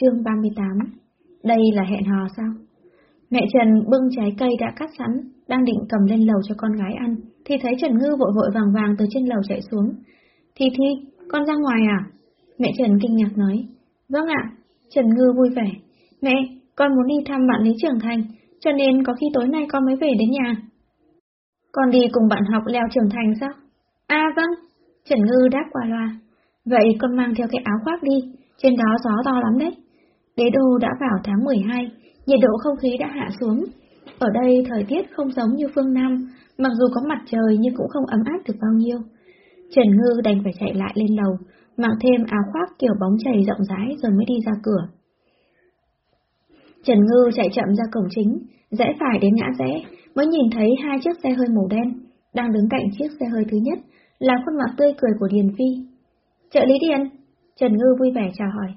Chương 38 Đây là hẹn hò sao? Mẹ Trần bưng trái cây đã cắt sẵn, đang định cầm lên lầu cho con gái ăn, thì thấy Trần Ngư vội vội vàng vàng từ trên lầu chạy xuống. Thi Thi, con ra ngoài à? Mẹ Trần kinh ngạc nói. Vâng ạ. Trần Ngư vui vẻ. Mẹ, con muốn đi thăm bạn Lý Trưởng Thành, cho nên có khi tối nay con mới về đến nhà. Con đi cùng bạn học leo Trưởng Thành sao? À vâng. Trần Ngư đáp qua loa. Vậy con mang theo cái áo khoác đi, trên đó gió to lắm đấy. Đế đô đã vào tháng 12, nhiệt độ không khí đã hạ xuống. Ở đây thời tiết không giống như phương Nam, mặc dù có mặt trời nhưng cũng không ấm áp được bao nhiêu. Trần Ngư đành phải chạy lại lên lầu, mặc thêm áo khoác kiểu bóng chày rộng rãi rồi mới đi ra cửa. Trần Ngư chạy chậm ra cổng chính, rẽ phải đến ngã rẽ, mới nhìn thấy hai chiếc xe hơi màu đen, đang đứng cạnh chiếc xe hơi thứ nhất, là khuôn mặt tươi cười của Điền Phi. Trợ lý Điền, Trần Ngư vui vẻ chào hỏi.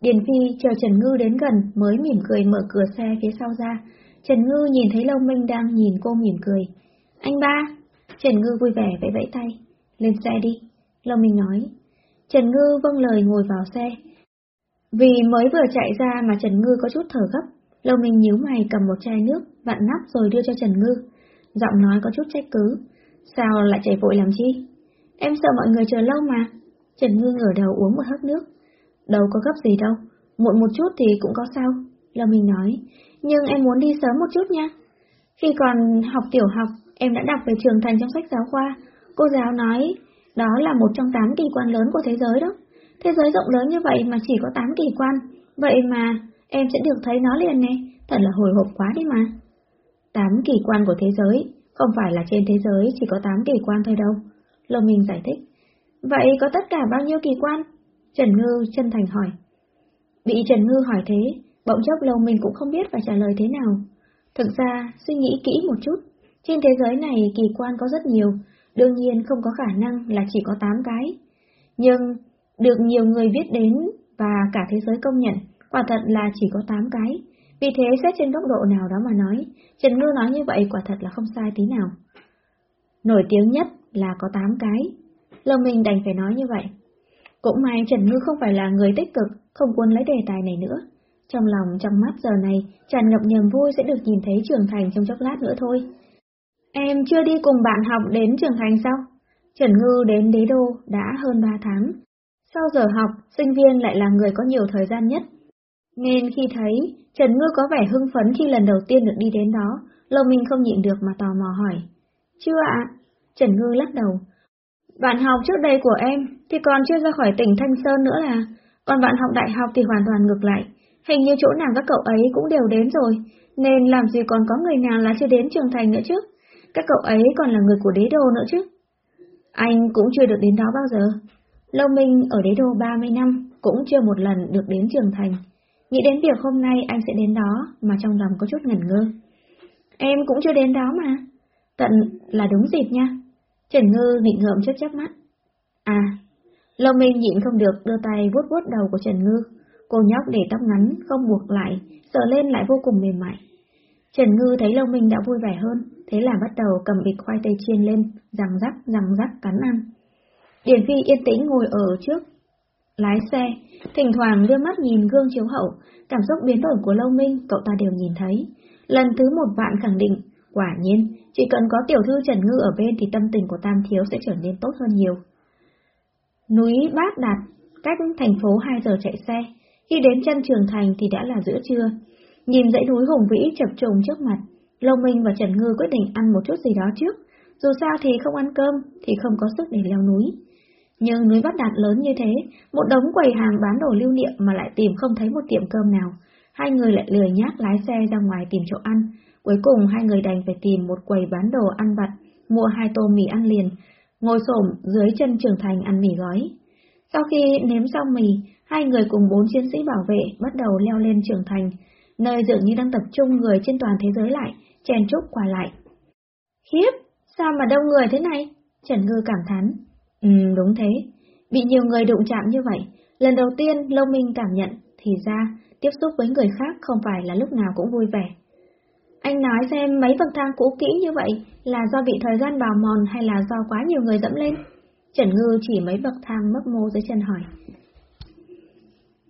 Điền Phi chờ Trần Ngư đến gần mới mỉm cười mở cửa xe phía sau ra. Trần Ngư nhìn thấy Lâu Minh đang nhìn cô mỉm cười. Anh ba! Trần Ngư vui vẻ vẫy vẫy tay. Lên xe đi. Lâu Minh nói. Trần Ngư vâng lời ngồi vào xe. Vì mới vừa chạy ra mà Trần Ngư có chút thở gấp. Lâu Minh nhíu mày cầm một chai nước, vặn nắp rồi đưa cho Trần Ngư. Giọng nói có chút trách cứ. Sao lại chạy vội làm chi? Em sợ mọi người chờ lâu mà. Trần Ngư ngửa đầu uống một hớp nước. Đâu có gấp gì đâu, muộn một chút thì cũng có sao. Lâm mình nói, nhưng em muốn đi sớm một chút nha. Khi còn học tiểu học, em đã đọc về trường thành trong sách giáo khoa. Cô giáo nói, đó là một trong tám kỳ quan lớn của thế giới đó. Thế giới rộng lớn như vậy mà chỉ có tám kỳ quan, vậy mà em sẽ được thấy nó liền nè, thật là hồi hộp quá đi mà. Tám kỳ quan của thế giới, không phải là trên thế giới chỉ có tám kỳ quan thôi đâu. Lâm Minh giải thích. Vậy có tất cả bao nhiêu kỳ quan? Trần Ngư chân thành hỏi. Bị Trần Ngư hỏi thế, bỗng chốc lâu mình cũng không biết phải trả lời thế nào. Thực ra, suy nghĩ kỹ một chút, trên thế giới này kỳ quan có rất nhiều, đương nhiên không có khả năng là chỉ có 8 cái. Nhưng, được nhiều người biết đến và cả thế giới công nhận, quả thật là chỉ có 8 cái. Vì thế xét trên góc độ nào đó mà nói, Trần Ngư nói như vậy quả thật là không sai tí nào. Nổi tiếng nhất là có 8 cái, Lâu mình đành phải nói như vậy. Cũng may Trần Ngư không phải là người tích cực, không cuốn lấy đề tài này nữa. Trong lòng trong mắt giờ này, tràn ngập niềm vui sẽ được nhìn thấy trưởng thành trong chốc lát nữa thôi. Em chưa đi cùng bạn học đến trưởng thành sao? Trần Ngư đến đế đô đã hơn 3 tháng. Sau giờ học, sinh viên lại là người có nhiều thời gian nhất. Nên khi thấy Trần Ngư có vẻ hưng phấn khi lần đầu tiên được đi đến đó, Lâu Minh không nhịn được mà tò mò hỏi. Chưa ạ? Trần Ngư lắc đầu, bạn học trước đây của em thì còn chưa ra khỏi tỉnh Thanh Sơn nữa là, còn bạn học đại học thì hoàn toàn ngược lại. Hình như chỗ nào các cậu ấy cũng đều đến rồi, nên làm gì còn có người nào là chưa đến trường thành nữa chứ. Các cậu ấy còn là người của đế đô nữa chứ. Anh cũng chưa được đến đó bao giờ. Lâu Minh ở đế đô 30 năm, cũng chưa một lần được đến trường thành. Nghĩ đến việc hôm nay anh sẽ đến đó mà trong lòng có chút ngẩn ngơ. Em cũng chưa đến đó mà. Tận là đúng dịp nha. Trần Ngư bị ngợm chớp chớp mắt. À, Lâu Minh nhịn không được đưa tay vuốt vuốt đầu của Trần Ngư. Cô nhóc để tóc ngắn, không buộc lại, sợ lên lại vô cùng mềm mại. Trần Ngư thấy Lâu Minh đã vui vẻ hơn, thế là bắt đầu cầm bịch khoai tây chiên lên, răng rắc, răng rắc cắn ăn. Điển Phi yên tĩnh ngồi ở trước, lái xe, thỉnh thoảng đưa mắt nhìn gương chiếu hậu, cảm xúc biến đổi của Lâu Minh cậu ta đều nhìn thấy. Lần thứ một vạn khẳng định, quả nhiên, chỉ cần có tiểu thư Trần Ngư ở bên thì tâm tình của Tam Thiếu sẽ trở nên tốt hơn nhiều. Núi Bát Đạt, cách thành phố 2 giờ chạy xe, khi đến chân trường thành thì đã là giữa trưa. Nhìn dãy núi hùng vĩ chập trùng trước mặt, Lâu Minh và Trần Ngư quyết định ăn một chút gì đó trước, dù sao thì không ăn cơm thì không có sức để leo núi. Nhưng núi Bát Đạt lớn như thế, một đống quầy hàng bán đồ lưu niệm mà lại tìm không thấy một tiệm cơm nào, hai người lại lười nhác lái xe ra ngoài tìm chỗ ăn, Cuối cùng hai người đành phải tìm một quầy bán đồ ăn vặt, mua hai tô mì ăn liền, ngồi xổm dưới chân trưởng thành ăn mì gói. Sau khi nếm xong mì, hai người cùng bốn chiến sĩ bảo vệ bắt đầu leo lên trưởng thành, nơi dường như đang tập trung người trên toàn thế giới lại, chen chúc qua lại. Khiếp, sao mà đông người thế này? Trần Ngư cảm thán. Ừ, đúng thế. Bị nhiều người đụng chạm như vậy, lần đầu tiên Lâu Minh cảm nhận, thì ra, tiếp xúc với người khác không phải là lúc nào cũng vui vẻ. Anh nói xem mấy bậc thang cũ kỹ như vậy là do bị thời gian bào mòn hay là do quá nhiều người dẫm lên? Trần Ngư chỉ mấy bậc thang mấp mô dưới chân hỏi.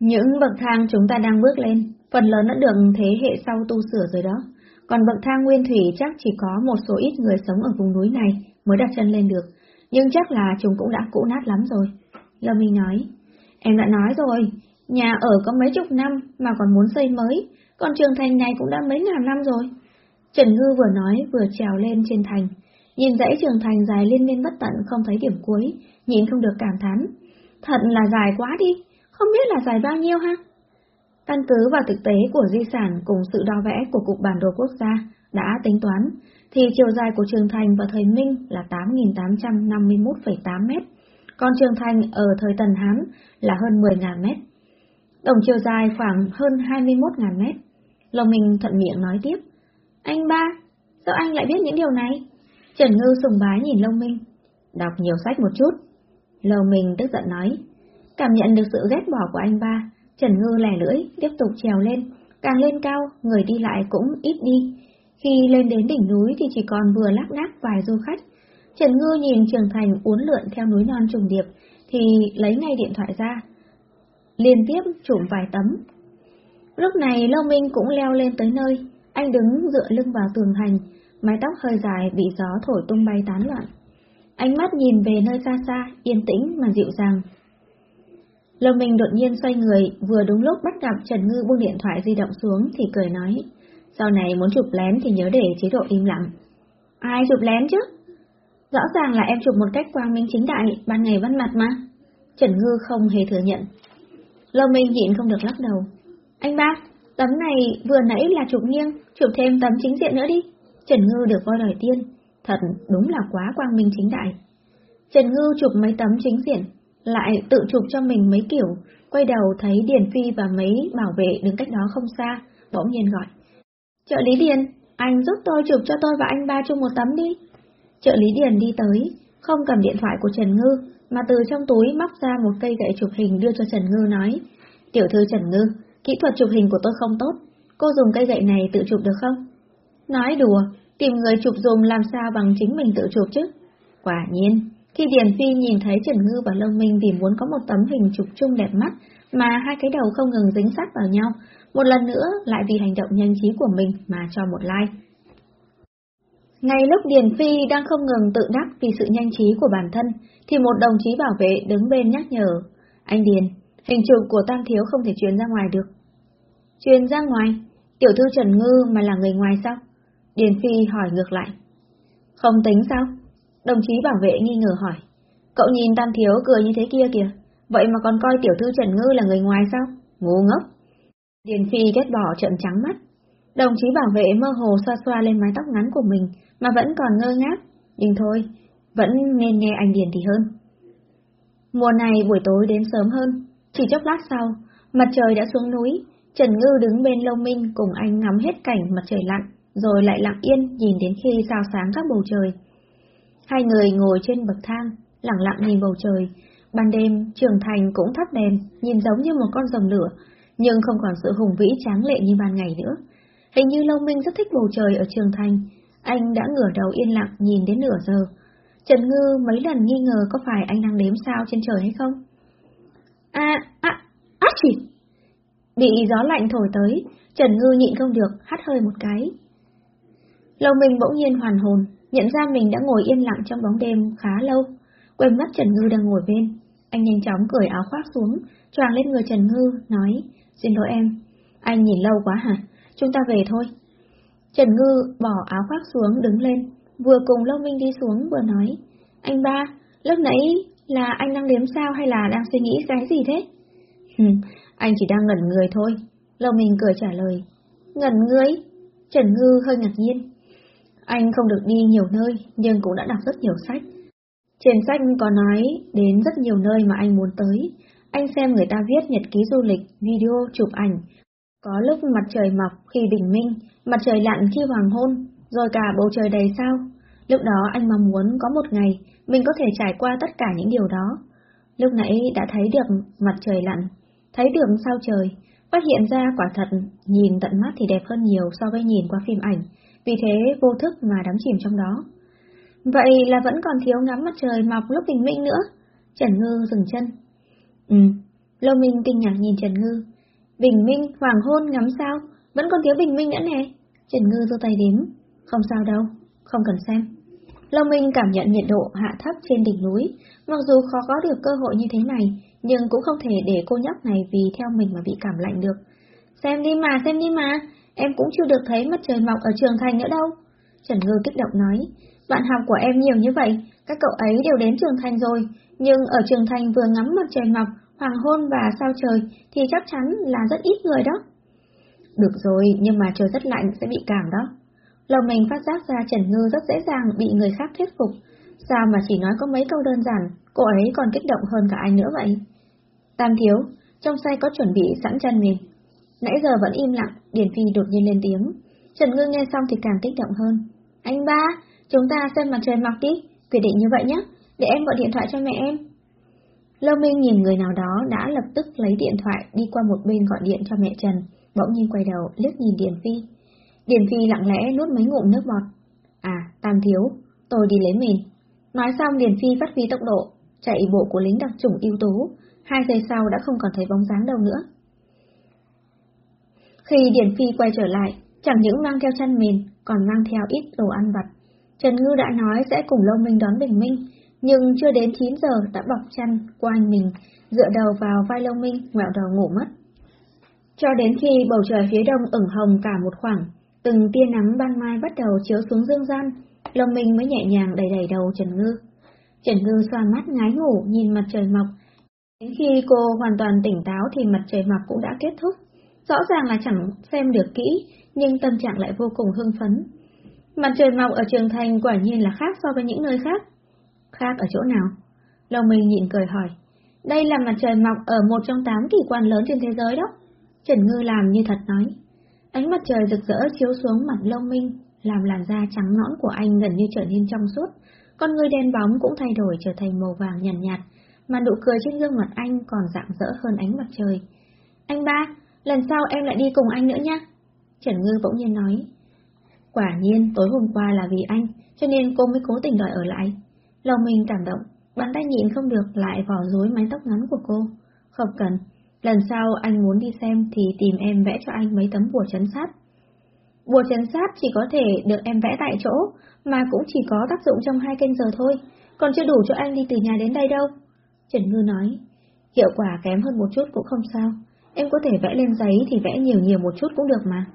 Những bậc thang chúng ta đang bước lên, phần lớn đã được thế hệ sau tu sửa rồi đó. Còn bậc thang nguyên thủy chắc chỉ có một số ít người sống ở vùng núi này mới đặt chân lên được, nhưng chắc là chúng cũng đã cũ nát lắm rồi. Lâm Minh nói, em đã nói rồi, nhà ở có mấy chục năm mà còn muốn xây mới, còn trường thành này cũng đã mấy ngàn năm rồi. Trần Ngư vừa nói vừa trèo lên trên thành, nhìn dãy trường thành dài liên miên bất tận không thấy điểm cuối, nhìn không được cảm thán. Thật là dài quá đi, không biết là dài bao nhiêu ha? Căn cứ vào thực tế của di sản cùng sự đo vẽ của Cục Bản đồ Quốc gia đã tính toán, thì chiều dài của trường thành vào thời Minh là 8.851,8 mét, còn trường thành ở thời Tần Hán là hơn 10.000 mét. Tổng chiều dài khoảng hơn 21.000 mét. Lòng mình thuận miệng nói tiếp. Anh ba, sao anh lại biết những điều này? Trần Ngư sùng bái nhìn Lâu Minh. Đọc nhiều sách một chút. Lâu Minh tức giận nói. Cảm nhận được sự ghét bỏ của anh ba, Trần Ngư lẻ lưỡi, tiếp tục trèo lên. Càng lên cao, người đi lại cũng ít đi. Khi lên đến đỉnh núi thì chỉ còn vừa lác đác vài du khách. Trần Ngư nhìn Trường Thành uốn lượn theo núi non trùng điệp, thì lấy ngay điện thoại ra. Liên tiếp chụp vài tấm. Lúc này Lâu Minh cũng leo lên tới nơi, anh đứng dựa lưng vào tường hành, mái tóc hơi dài bị gió thổi tung bay tán loạn. Ánh mắt nhìn về nơi xa xa, yên tĩnh mà dịu dàng. Lâm Minh đột nhiên xoay người, vừa đúng lúc bắt gặp Trần Ngư buông điện thoại di động xuống thì cười nói, sau này muốn chụp lén thì nhớ để chế độ im lặng. Ai chụp lén chứ? Rõ ràng là em chụp một cách quang minh chính đại, ban ngày văn mặt mà. Trần Ngư không hề thừa nhận. Lâm Minh nhịn không được lắc đầu. Anh ba, tấm này vừa nãy là chụp nghiêng, chụp thêm tấm chính diện nữa đi. Trần Ngư được voi đòi tiên, thật đúng là quá quang minh chính đại. Trần Ngư chụp mấy tấm chính diện, lại tự chụp cho mình mấy kiểu, quay đầu thấy Điền Phi và mấy bảo vệ đứng cách đó không xa, bỗng nhiên gọi. Trợ lý Điền, anh giúp tôi chụp cho tôi và anh ba chung một tấm đi. Trợ lý Điền đi tới, không cầm điện thoại của Trần Ngư, mà từ trong túi móc ra một cây gậy chụp hình đưa cho Trần Ngư nói. Tiểu thư Trần Ngư, kỹ thuật chụp hình của tôi không tốt, cô dùng cây gậy này tự chụp được không? Nói đùa, tìm người chụp dùng làm sao bằng chính mình tự chụp chứ? Quả nhiên, khi Điền Phi nhìn thấy Trần Ngư và Lâm Minh vì muốn có một tấm hình chụp chung đẹp mắt, mà hai cái đầu không ngừng dính sát vào nhau, một lần nữa lại vì hành động nhanh trí của mình mà cho một like. Ngay lúc Điền Phi đang không ngừng tự đắc vì sự nhanh trí của bản thân, thì một đồng chí bảo vệ đứng bên nhắc nhở. Anh Điền, hình trường của Tam Thiếu không thể truyền ra ngoài được. Truyền ra ngoài? Tiểu thư Trần Ngư mà là người ngoài sao? Điền Phi hỏi ngược lại. Không tính sao? Đồng chí bảo vệ nghi ngờ hỏi. Cậu nhìn Tam Thiếu cười như thế kia kìa, vậy mà còn coi tiểu thư Trần Ngư là người ngoài sao? Ngu ngốc. Điền Phi ghét bỏ trận trắng mắt. Đồng chí bảo vệ mơ hồ xoa xoa lên mái tóc ngắn của mình, mà vẫn còn ngơ ngác. Nhưng thôi, vẫn nên nghe anh Điền thì hơn. Mùa này buổi tối đến sớm hơn, chỉ chốc lát sau, mặt trời đã xuống núi, Trần Ngư đứng bên Lâu Minh cùng anh ngắm hết cảnh mặt trời lặn, rồi lại lặng yên nhìn đến khi sao sáng các bầu trời. Hai người ngồi trên bậc thang, lặng lặng nhìn bầu trời. Ban đêm, trường thành cũng thắp đèn, nhìn giống như một con rồng lửa, nhưng không còn sự hùng vĩ tráng lệ như ban ngày nữa. Hình như Lâu Minh rất thích bầu trời ở trường thành, anh đã ngửa đầu yên lặng nhìn đến nửa giờ. Trần Ngư mấy lần nghi ngờ có phải anh đang đếm sao trên trời hay không? À, à, á chỉ! Bị gió lạnh thổi tới, Trần Ngư nhịn không được, hắt hơi một cái. Lâu Minh bỗng nhiên hoàn hồn, nhận ra mình đã ngồi yên lặng trong bóng đêm khá lâu, quên mất Trần Ngư đang ngồi bên. Anh nhanh chóng cởi áo khoác xuống, choàng lên người Trần Ngư, nói, xin lỗi em, anh nhìn lâu quá hả, chúng ta về thôi. Trần Ngư bỏ áo khoác xuống đứng lên, vừa cùng Lâu Minh đi xuống vừa nói, anh ba, lúc nãy là anh đang đếm sao hay là đang suy nghĩ cái gì thế? anh chỉ đang ngẩn người thôi, Lâu Minh cười trả lời. Ngẩn người? Trần Ngư hơi ngạc nhiên. Anh không được đi nhiều nơi, nhưng cũng đã đọc rất nhiều sách. Trên sách có nói đến rất nhiều nơi mà anh muốn tới. Anh xem người ta viết nhật ký du lịch, video, chụp ảnh. Có lúc mặt trời mọc khi bình minh, mặt trời lặn khi hoàng hôn, rồi cả bầu trời đầy sao. Lúc đó anh mong muốn có một ngày mình có thể trải qua tất cả những điều đó. Lúc nãy đã thấy được mặt trời lặn, thấy được sao trời, phát hiện ra quả thật nhìn tận mắt thì đẹp hơn nhiều so với nhìn qua phim ảnh, vì thế vô thức mà đắm chìm trong đó. Vậy là vẫn còn thiếu ngắm mặt trời mọc lúc bình minh nữa. Trần Ngư dừng chân. Ừ, Lô Minh kinh ngạc nhìn Trần Ngư. Bình minh, hoàng hôn, ngắm sao, vẫn còn thiếu bình minh nữa nè. Trần Ngư giơ tay đếm. Không sao đâu, không cần xem. Long Minh cảm nhận nhiệt độ hạ thấp trên đỉnh núi, mặc dù khó có được cơ hội như thế này, nhưng cũng không thể để cô nhóc này vì theo mình mà bị cảm lạnh được. Xem đi mà, xem đi mà, em cũng chưa được thấy mặt trời mọc ở trường thành nữa đâu. Trần Ngư kích động nói, bạn học của em nhiều như vậy, các cậu ấy đều đến trường thành rồi, nhưng ở trường thành vừa ngắm mặt trời mọc, hoàng hôn và sao trời thì chắc chắn là rất ít người đó. Được rồi, nhưng mà trời rất lạnh sẽ bị cảm đó. Lòng mình phát giác ra Trần Ngư rất dễ dàng bị người khác thuyết phục. Sao mà chỉ nói có mấy câu đơn giản, cô ấy còn kích động hơn cả anh nữa vậy? Tam thiếu, trong xe có chuẩn bị sẵn chân mình. Nãy giờ vẫn im lặng, Điền Phi đột nhiên lên tiếng. Trần Ngư nghe xong thì càng kích động hơn. Anh ba, chúng ta xem mặt trời mọc đi, quyết định như vậy nhé, để em gọi điện thoại cho mẹ em. Lâu Minh nhìn người nào đó đã lập tức lấy điện thoại đi qua một bên gọi điện cho mẹ Trần, bỗng nhiên quay đầu liếc nhìn Điền Phi. Điền Phi lặng lẽ nuốt mấy ngụm nước bọt. À, Tam Thiếu, tôi đi lấy mình. Nói xong Điền Phi phát huy tốc độ, chạy bộ của lính đặc chủng ưu tú, hai giây sau đã không còn thấy bóng dáng đâu nữa. Khi Điền Phi quay trở lại, chẳng những mang theo chăn mền, còn mang theo ít đồ ăn vặt. Trần Ngư đã nói sẽ cùng Lâu Minh đón bình minh, nhưng chưa đến 9 giờ đã bọc chăn quanh mình, dựa đầu vào vai Lâu Minh, ngoẹo đầu ngủ mất. Cho đến khi bầu trời phía đông ửng hồng cả một khoảng, từng tia nắng ban mai bắt đầu chiếu xuống dương gian, lòng Minh mới nhẹ nhàng đẩy đẩy đầu Trần Ngư. Trần Ngư xoa mắt ngái ngủ nhìn mặt trời mọc. Đến khi cô hoàn toàn tỉnh táo thì mặt trời mọc cũng đã kết thúc. Rõ ràng là chẳng xem được kỹ, nhưng tâm trạng lại vô cùng hưng phấn. Mặt trời mọc ở trường thành quả nhiên là khác so với những nơi khác. Khác ở chỗ nào? Lòng Minh nhịn cười hỏi. Đây là mặt trời mọc ở một trong tám kỳ quan lớn trên thế giới đó. Trần Ngư làm như thật nói. Ánh mặt trời rực rỡ chiếu xuống mặt lông Minh, làm làn da trắng nõn của anh gần như trở nên trong suốt. Con người đen bóng cũng thay đổi trở thành màu vàng nhàn nhạt, nhạt, mà nụ cười trên gương mặt anh còn rạng rỡ hơn ánh mặt trời. Anh ba, lần sau em lại đi cùng anh nữa nhé. Trần Ngư bỗng nhiên nói. Quả nhiên, tối hôm qua là vì anh, cho nên cô mới cố tình đòi ở lại. Lòng mình cảm động, bàn tay nhịn không được lại vò rối mái tóc ngắn của cô. Không cần, lần sau anh muốn đi xem thì tìm em vẽ cho anh mấy tấm bùa chấn sát. Bùa chấn sát chỉ có thể được em vẽ tại chỗ, mà cũng chỉ có tác dụng trong hai canh giờ thôi, còn chưa đủ cho anh đi từ nhà đến đây đâu. Trần Ngư nói, hiệu quả kém hơn một chút cũng không sao, em có thể vẽ lên giấy thì vẽ nhiều nhiều một chút cũng được mà.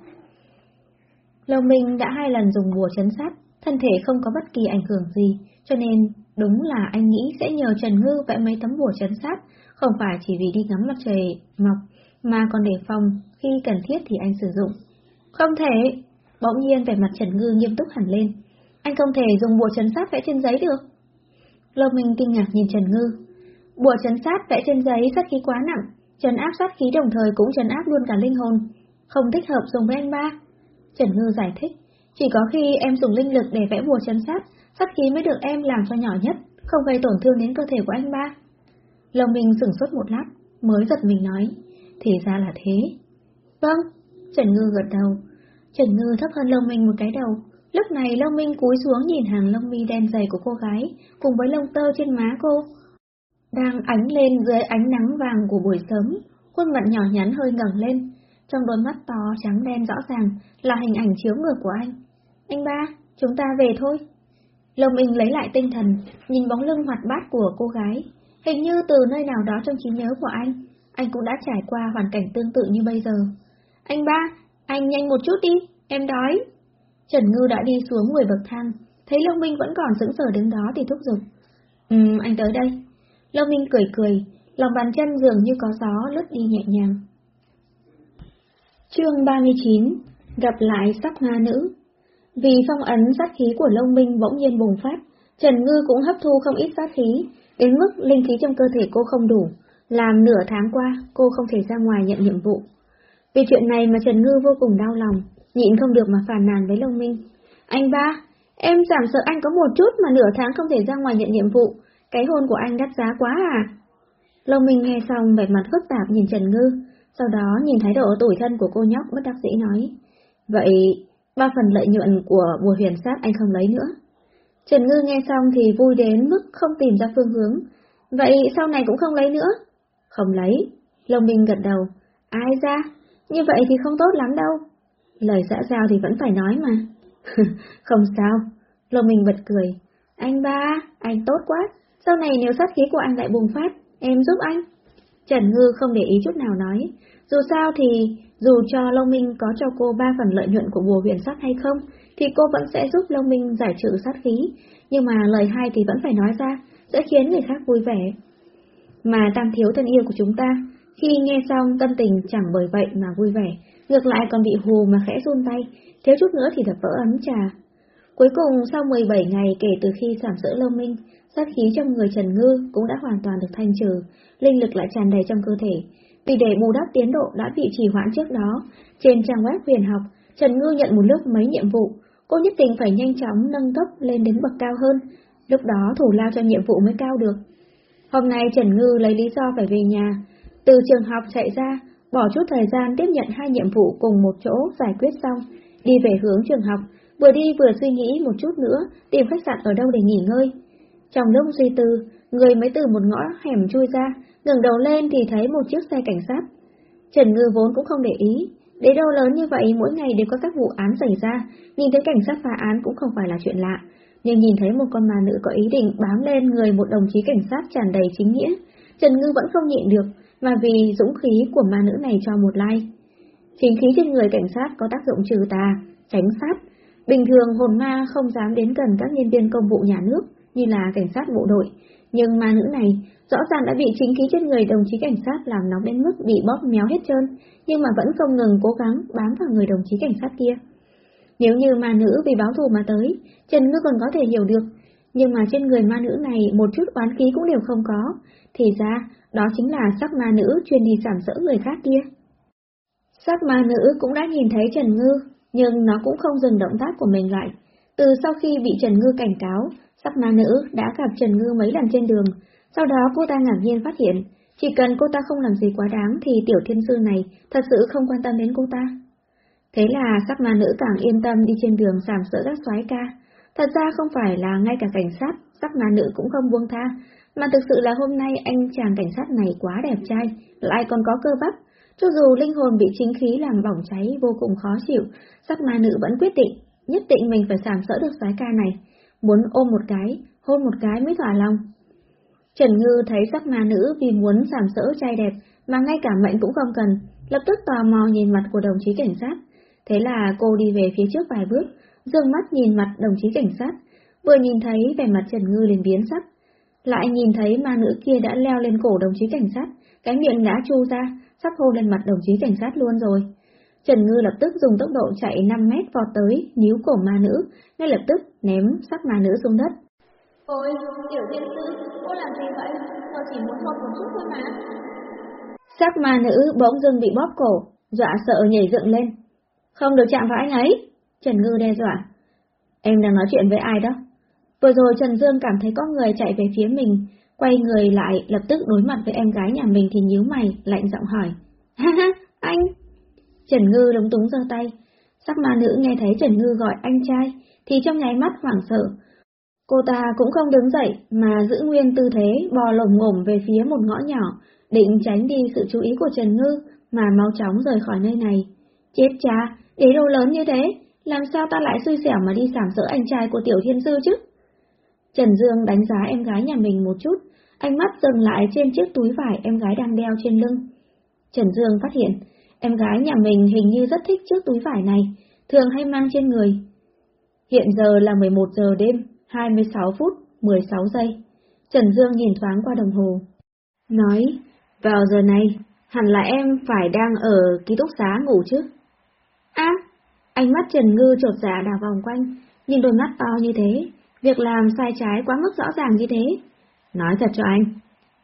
Lâu Minh đã hai lần dùng bùa chấn sát, thân thể không có bất kỳ ảnh hưởng gì, cho nên đúng là anh nghĩ sẽ nhờ Trần Ngư vẽ mấy tấm bùa chấn sát, không phải chỉ vì đi ngắm mặt trời mọc, mà còn để phòng khi cần thiết thì anh sử dụng. Không thể! Bỗng nhiên vẻ mặt Trần Ngư nghiêm túc hẳn lên. Anh không thể dùng bùa chấn sát vẽ trên giấy được. Lâu Minh kinh ngạc nhìn Trần Ngư. Bùa chấn sát vẽ trên giấy sát khí quá nặng, trấn áp sát khí đồng thời cũng trấn áp luôn cả linh hồn. Không thích hợp dùng với anh ba. Trần Ngư giải thích, chỉ có khi em dùng linh lực để vẽ bùa chấn sát, sát khí mới được em làm cho nhỏ nhất, không gây tổn thương đến cơ thể của anh ba. Lòng mình sửng sốt một lát, mới giật mình nói, thì ra là thế. Vâng, Trần Ngư gật đầu. Trần Ngư thấp hơn lông minh một cái đầu. Lúc này Long minh cúi xuống nhìn hàng lông mi đen dày của cô gái, cùng với lông tơ trên má cô. Đang ánh lên dưới ánh nắng vàng của buổi sớm, khuôn mặt nhỏ nhắn hơi ngẩng lên, trong đôi mắt to trắng đen rõ ràng là hình ảnh chiếu ngược của anh. Anh ba, chúng ta về thôi. Lông Minh lấy lại tinh thần, nhìn bóng lưng hoạt bát của cô gái. Hình như từ nơi nào đó trong trí nhớ của anh, anh cũng đã trải qua hoàn cảnh tương tự như bây giờ. Anh ba, anh nhanh một chút đi, em đói. Trần Ngư đã đi xuống 10 bậc thang, thấy Lâm Minh vẫn còn sững sờ đứng đó thì thúc giục. Ừm, anh tới đây. Lâm Minh cười cười, lòng bàn chân dường như có gió lướt đi nhẹ nhàng. Chương 39 Gặp lại sắc hoa nữ Vì phong ấn sát khí của Long Minh bỗng nhiên bùng phát, Trần Ngư cũng hấp thu không ít sát khí, đến mức linh khí trong cơ thể cô không đủ, làm nửa tháng qua cô không thể ra ngoài nhận nhiệm vụ. Vì chuyện này mà Trần Ngư vô cùng đau lòng, nhịn không được mà phàn nàn với Long Minh. Anh ba, em giảm sợ anh có một chút mà nửa tháng không thể ra ngoài nhận nhiệm vụ, cái hôn của anh đắt giá quá à? Long Minh nghe xong vẻ mặt phức tạp nhìn Trần Ngư, sau đó nhìn thái độ tủi thân của cô nhóc bất đắc dĩ nói. Vậy, ba phần lợi nhuận của bùa huyền sát anh không lấy nữa. Trần Ngư nghe xong thì vui đến mức không tìm ra phương hướng. Vậy sau này cũng không lấy nữa? Không lấy. Lông Minh gật đầu. Ai ra? Như vậy thì không tốt lắm đâu. Lời xã giao thì vẫn phải nói mà. không sao. Lông Minh bật cười. Anh ba, anh tốt quá. Sau này nếu sát khí của anh lại bùng phát, em giúp anh. Trần Ngư không để ý chút nào nói. Dù sao thì, dù cho Long Minh có cho cô ba phần lợi nhuận của bùa huyền sắc hay không, thì cô vẫn sẽ giúp Long Minh giải trừ sát khí. Nhưng mà lời hay thì vẫn phải nói ra, sẽ khiến người khác vui vẻ. Mà tam thiếu thân yêu của chúng ta, khi nghe xong tâm tình chẳng bởi vậy mà vui vẻ, ngược lại còn bị hù mà khẽ run tay, thiếu chút nữa thì đập vỡ ấm trà. Cuối cùng sau 17 ngày kể từ khi giảm sỡ Long Minh, sát khí trong người Trần Ngư cũng đã hoàn toàn được thanh trừ, linh lực lại tràn đầy trong cơ thể. Vì để bù đắp tiến độ đã bị trì hoãn trước đó, trên trang web huyền học, Trần Ngư nhận một lúc mấy nhiệm vụ, cô nhất định phải nhanh chóng nâng cấp lên đến bậc cao hơn, lúc đó thủ lao cho nhiệm vụ mới cao được. Hôm nay Trần Ngư lấy lý do phải về nhà, từ trường học chạy ra, bỏ chút thời gian tiếp nhận hai nhiệm vụ cùng một chỗ giải quyết xong, đi về hướng trường học, vừa đi vừa suy nghĩ một chút nữa tìm khách sạn ở đâu để nghỉ ngơi. Trong lúc suy tư, người mới từ một ngõ hẻm chui ra, ngẩng đầu lên thì thấy một chiếc xe cảnh sát. Trần Ngư vốn cũng không để ý, đế đô lớn như vậy mỗi ngày đều có các vụ án xảy ra, nhìn thấy cảnh sát phá án cũng không phải là chuyện lạ. Nhưng nhìn thấy một con ma nữ có ý định bám lên người một đồng chí cảnh sát tràn đầy chính nghĩa, Trần Ngư vẫn không nhịn được, mà vì dũng khí của ma nữ này cho một like. Chính khí trên người cảnh sát có tác dụng trừ tà, tránh sát. Bình thường hồn ma không dám đến gần các nhân viên công vụ nhà nước, như là cảnh sát bộ đội, nhưng ma nữ này rõ ràng đã bị chính khí trên người đồng chí cảnh sát làm nóng đến mức bị bóp méo hết trơn, nhưng mà vẫn không ngừng cố gắng bám vào người đồng chí cảnh sát kia. Nếu như ma nữ vì báo thù mà tới, Trần Ngư còn có thể hiểu được, nhưng mà trên người ma nữ này một chút oán khí cũng đều không có, thì ra đó chính là sắc ma nữ chuyên đi giảm sỡ người khác kia. Sắc ma nữ cũng đã nhìn thấy Trần Ngư, nhưng nó cũng không dừng động tác của mình lại. Từ sau khi bị Trần Ngư cảnh cáo, sắc ma nữ đã gặp Trần Ngư mấy lần trên đường, sau đó cô ta ngạc nhiên phát hiện, chỉ cần cô ta không làm gì quá đáng thì tiểu thiên sư này thật sự không quan tâm đến cô ta. Thế là sắc ma nữ càng yên tâm đi trên đường giảm sỡ các soái ca. Thật ra không phải là ngay cả cảnh sát, sắc ma nữ cũng không buông tha, mà thực sự là hôm nay anh chàng cảnh sát này quá đẹp trai, lại còn có cơ bắp. Cho dù linh hồn bị chính khí làm bỏng cháy vô cùng khó chịu, sắc ma nữ vẫn quyết định, nhất định mình phải giảm sỡ được soái ca này. Muốn ôm một cái, hôn một cái mới thỏa lòng. Trần Ngư thấy sắc ma nữ vì muốn giảm sỡ trai đẹp mà ngay cả mệnh cũng không cần, lập tức tò mò nhìn mặt của đồng chí cảnh sát. Thế là cô đi về phía trước vài bước, dương mắt nhìn mặt đồng chí cảnh sát, vừa nhìn thấy vẻ mặt Trần Ngư liền biến sắc. Lại nhìn thấy ma nữ kia đã leo lên cổ đồng chí cảnh sát, cái miệng đã chu ra, sắp hôn lên mặt đồng chí cảnh sát luôn rồi. Trần Ngư lập tức dùng tốc độ chạy 5 mét vọt tới, níu cổ ma nữ, ngay lập tức ném sắc ma nữ xuống đất. Ôi, tiểu tiên sư, cô làm gì vậy? Tôi chỉ muốn hôn một chút thôi mà. Sắc ma nữ bỗng dưng bị bóp cổ, dọa sợ nhảy dựng lên. Không được chạm vào anh ấy. Trần Ngư đe dọa. Em đang nói chuyện với ai đó? Vừa rồi Trần Dương cảm thấy có người chạy về phía mình, quay người lại lập tức đối mặt với em gái nhà mình thì nhíu mày, lạnh giọng hỏi. Ha ha, anh! Trần Ngư lúng túng giơ tay. Sắc ma nữ nghe thấy Trần Ngư gọi anh trai, thì trong nháy mắt hoảng sợ. Cô ta cũng không đứng dậy mà giữ nguyên tư thế bò lồng ngổm về phía một ngõ nhỏ, định tránh đi sự chú ý của Trần Ngư mà mau chóng rời khỏi nơi này. Chết cha, đế đô lớn như thế, làm sao ta lại xui xẻo mà đi sảm sỡ anh trai của tiểu thiên sư chứ? Trần Dương đánh giá em gái nhà mình một chút, ánh mắt dừng lại trên chiếc túi vải em gái đang đeo trên lưng. Trần Dương phát hiện, em gái nhà mình hình như rất thích chiếc túi vải này, thường hay mang trên người. Hiện giờ là 11 giờ đêm, 26 phút, 16 giây. Trần Dương nhìn thoáng qua đồng hồ. Nói, vào giờ này, hẳn là em phải đang ở ký túc xá ngủ chứ. À, ánh mắt Trần Ngư trột giả dạ đào vòng quanh, nhìn đôi mắt to như thế, việc làm sai trái quá mức rõ ràng như thế. Nói thật cho anh.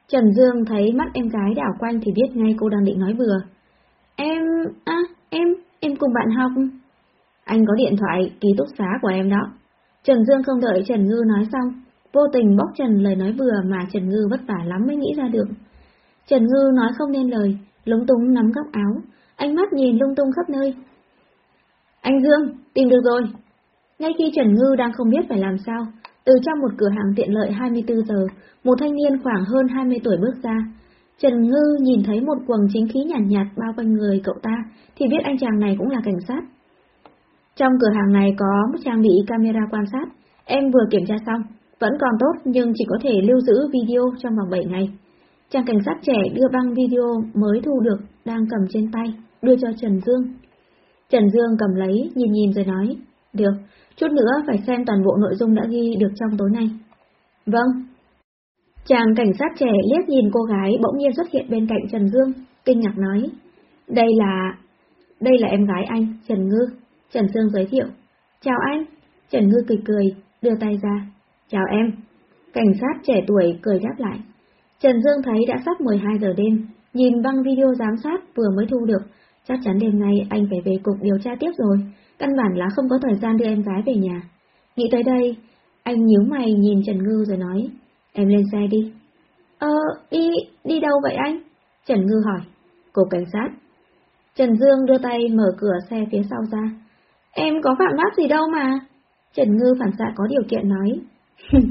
Trần Dương thấy mắt em gái đảo quanh thì biết ngay cô đang định nói vừa. Em, à, em, em cùng bạn học. Anh có điện thoại ký túc xá của em đó. Trần Dương không đợi Trần Ngư nói xong, vô tình bóc Trần lời nói vừa mà Trần Ngư vất vả lắm mới nghĩ ra được. Trần Ngư nói không nên lời, lúng túng nắm góc áo, ánh mắt nhìn lung tung khắp nơi. Anh Dương, tìm được rồi. Ngay khi Trần Ngư đang không biết phải làm sao, từ trong một cửa hàng tiện lợi 24 giờ, một thanh niên khoảng hơn 20 tuổi bước ra. Trần Ngư nhìn thấy một quần chính khí nhàn nhạt, nhạt bao quanh người cậu ta, thì biết anh chàng này cũng là cảnh sát. Trong cửa hàng này có trang bị camera quan sát, em vừa kiểm tra xong, vẫn còn tốt nhưng chỉ có thể lưu giữ video trong vòng 7 ngày. Chàng cảnh sát trẻ đưa băng video mới thu được, đang cầm trên tay, đưa cho Trần Dương. Trần Dương cầm lấy, nhìn nhìn rồi nói, được, chút nữa phải xem toàn bộ nội dung đã ghi được trong tối nay. Vâng. Chàng cảnh sát trẻ liếc nhìn cô gái bỗng nhiên xuất hiện bên cạnh Trần Dương, kinh ngạc nói, đây là... đây là em gái anh, Trần Ngư. Trần Dương giới thiệu, chào anh. Trần Ngư cười cười, đưa tay ra, chào em. Cảnh sát trẻ tuổi cười đáp lại. Trần Dương thấy đã sắp 12 giờ đêm, nhìn băng video giám sát vừa mới thu được, chắc chắn đêm nay anh phải về cục điều tra tiếp rồi, căn bản là không có thời gian đưa em gái về nhà. Nghĩ tới đây, anh nhíu mày nhìn Trần Ngư rồi nói, em lên xe đi. Ờ, đi, đi đâu vậy anh? Trần Ngư hỏi, cục cảnh sát. Trần Dương đưa tay mở cửa xe phía sau ra. Em có phạm pháp gì đâu mà. Trần Ngư phản xạ có điều kiện nói.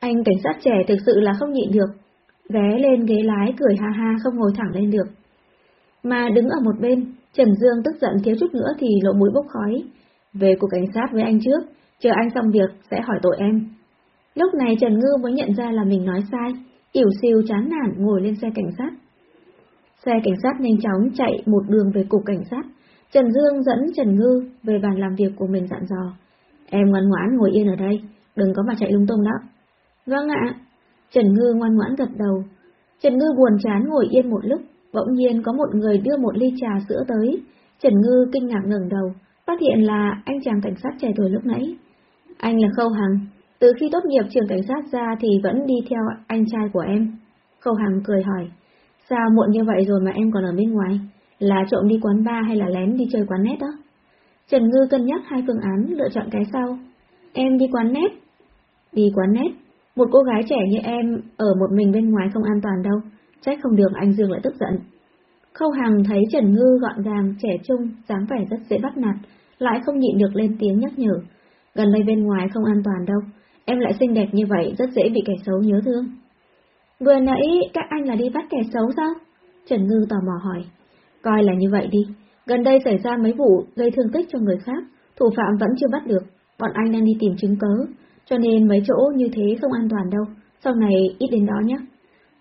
anh cảnh sát trẻ thực sự là không nhịn được, vé lên ghế lái cười ha ha không ngồi thẳng lên được. Mà đứng ở một bên, Trần Dương tức giận thiếu chút nữa thì lộ mũi bốc khói. Về cục cảnh sát với anh trước, chờ anh xong việc sẽ hỏi tội em. Lúc này Trần Ngư mới nhận ra là mình nói sai, ỉu siêu chán nản ngồi lên xe cảnh sát. Xe cảnh sát nhanh chóng chạy một đường về cục cảnh sát. Trần Dương dẫn Trần Ngư về bàn làm việc của mình dặn dò. Em ngoan ngoãn ngồi yên ở đây, đừng có mà chạy lung tung đó. Vâng ạ. Trần Ngư ngoan ngoãn gật đầu. Trần Ngư buồn chán ngồi yên một lúc, bỗng nhiên có một người đưa một ly trà sữa tới. Trần Ngư kinh ngạc ngẩng đầu, phát hiện là anh chàng cảnh sát trẻ tuổi lúc nãy. Anh là Khâu Hằng, từ khi tốt nghiệp trường cảnh sát ra thì vẫn đi theo anh trai của em. Khâu Hằng cười hỏi, sao muộn như vậy rồi mà em còn ở bên ngoài? Là trộm đi quán bar hay là lén đi chơi quán nét đó? Trần Ngư cân nhắc hai phương án, lựa chọn cái sau. Em đi quán nét. Đi quán nét? Một cô gái trẻ như em ở một mình bên ngoài không an toàn đâu, trách không được anh Dương lại tức giận. Khâu Hằng thấy Trần Ngư gọn gàng, trẻ trung, dáng vẻ rất dễ bắt nạt, lại không nhịn được lên tiếng nhắc nhở. Gần đây bên ngoài không an toàn đâu, em lại xinh đẹp như vậy rất dễ bị kẻ xấu nhớ thương. Vừa nãy các anh là đi bắt kẻ xấu sao? Trần Ngư tò mò hỏi. Coi là như vậy đi, gần đây xảy ra mấy vụ gây thương tích cho người khác, thủ phạm vẫn chưa bắt được, bọn anh đang đi tìm chứng cớ, cho nên mấy chỗ như thế không an toàn đâu, sau này ít đến đó nhé.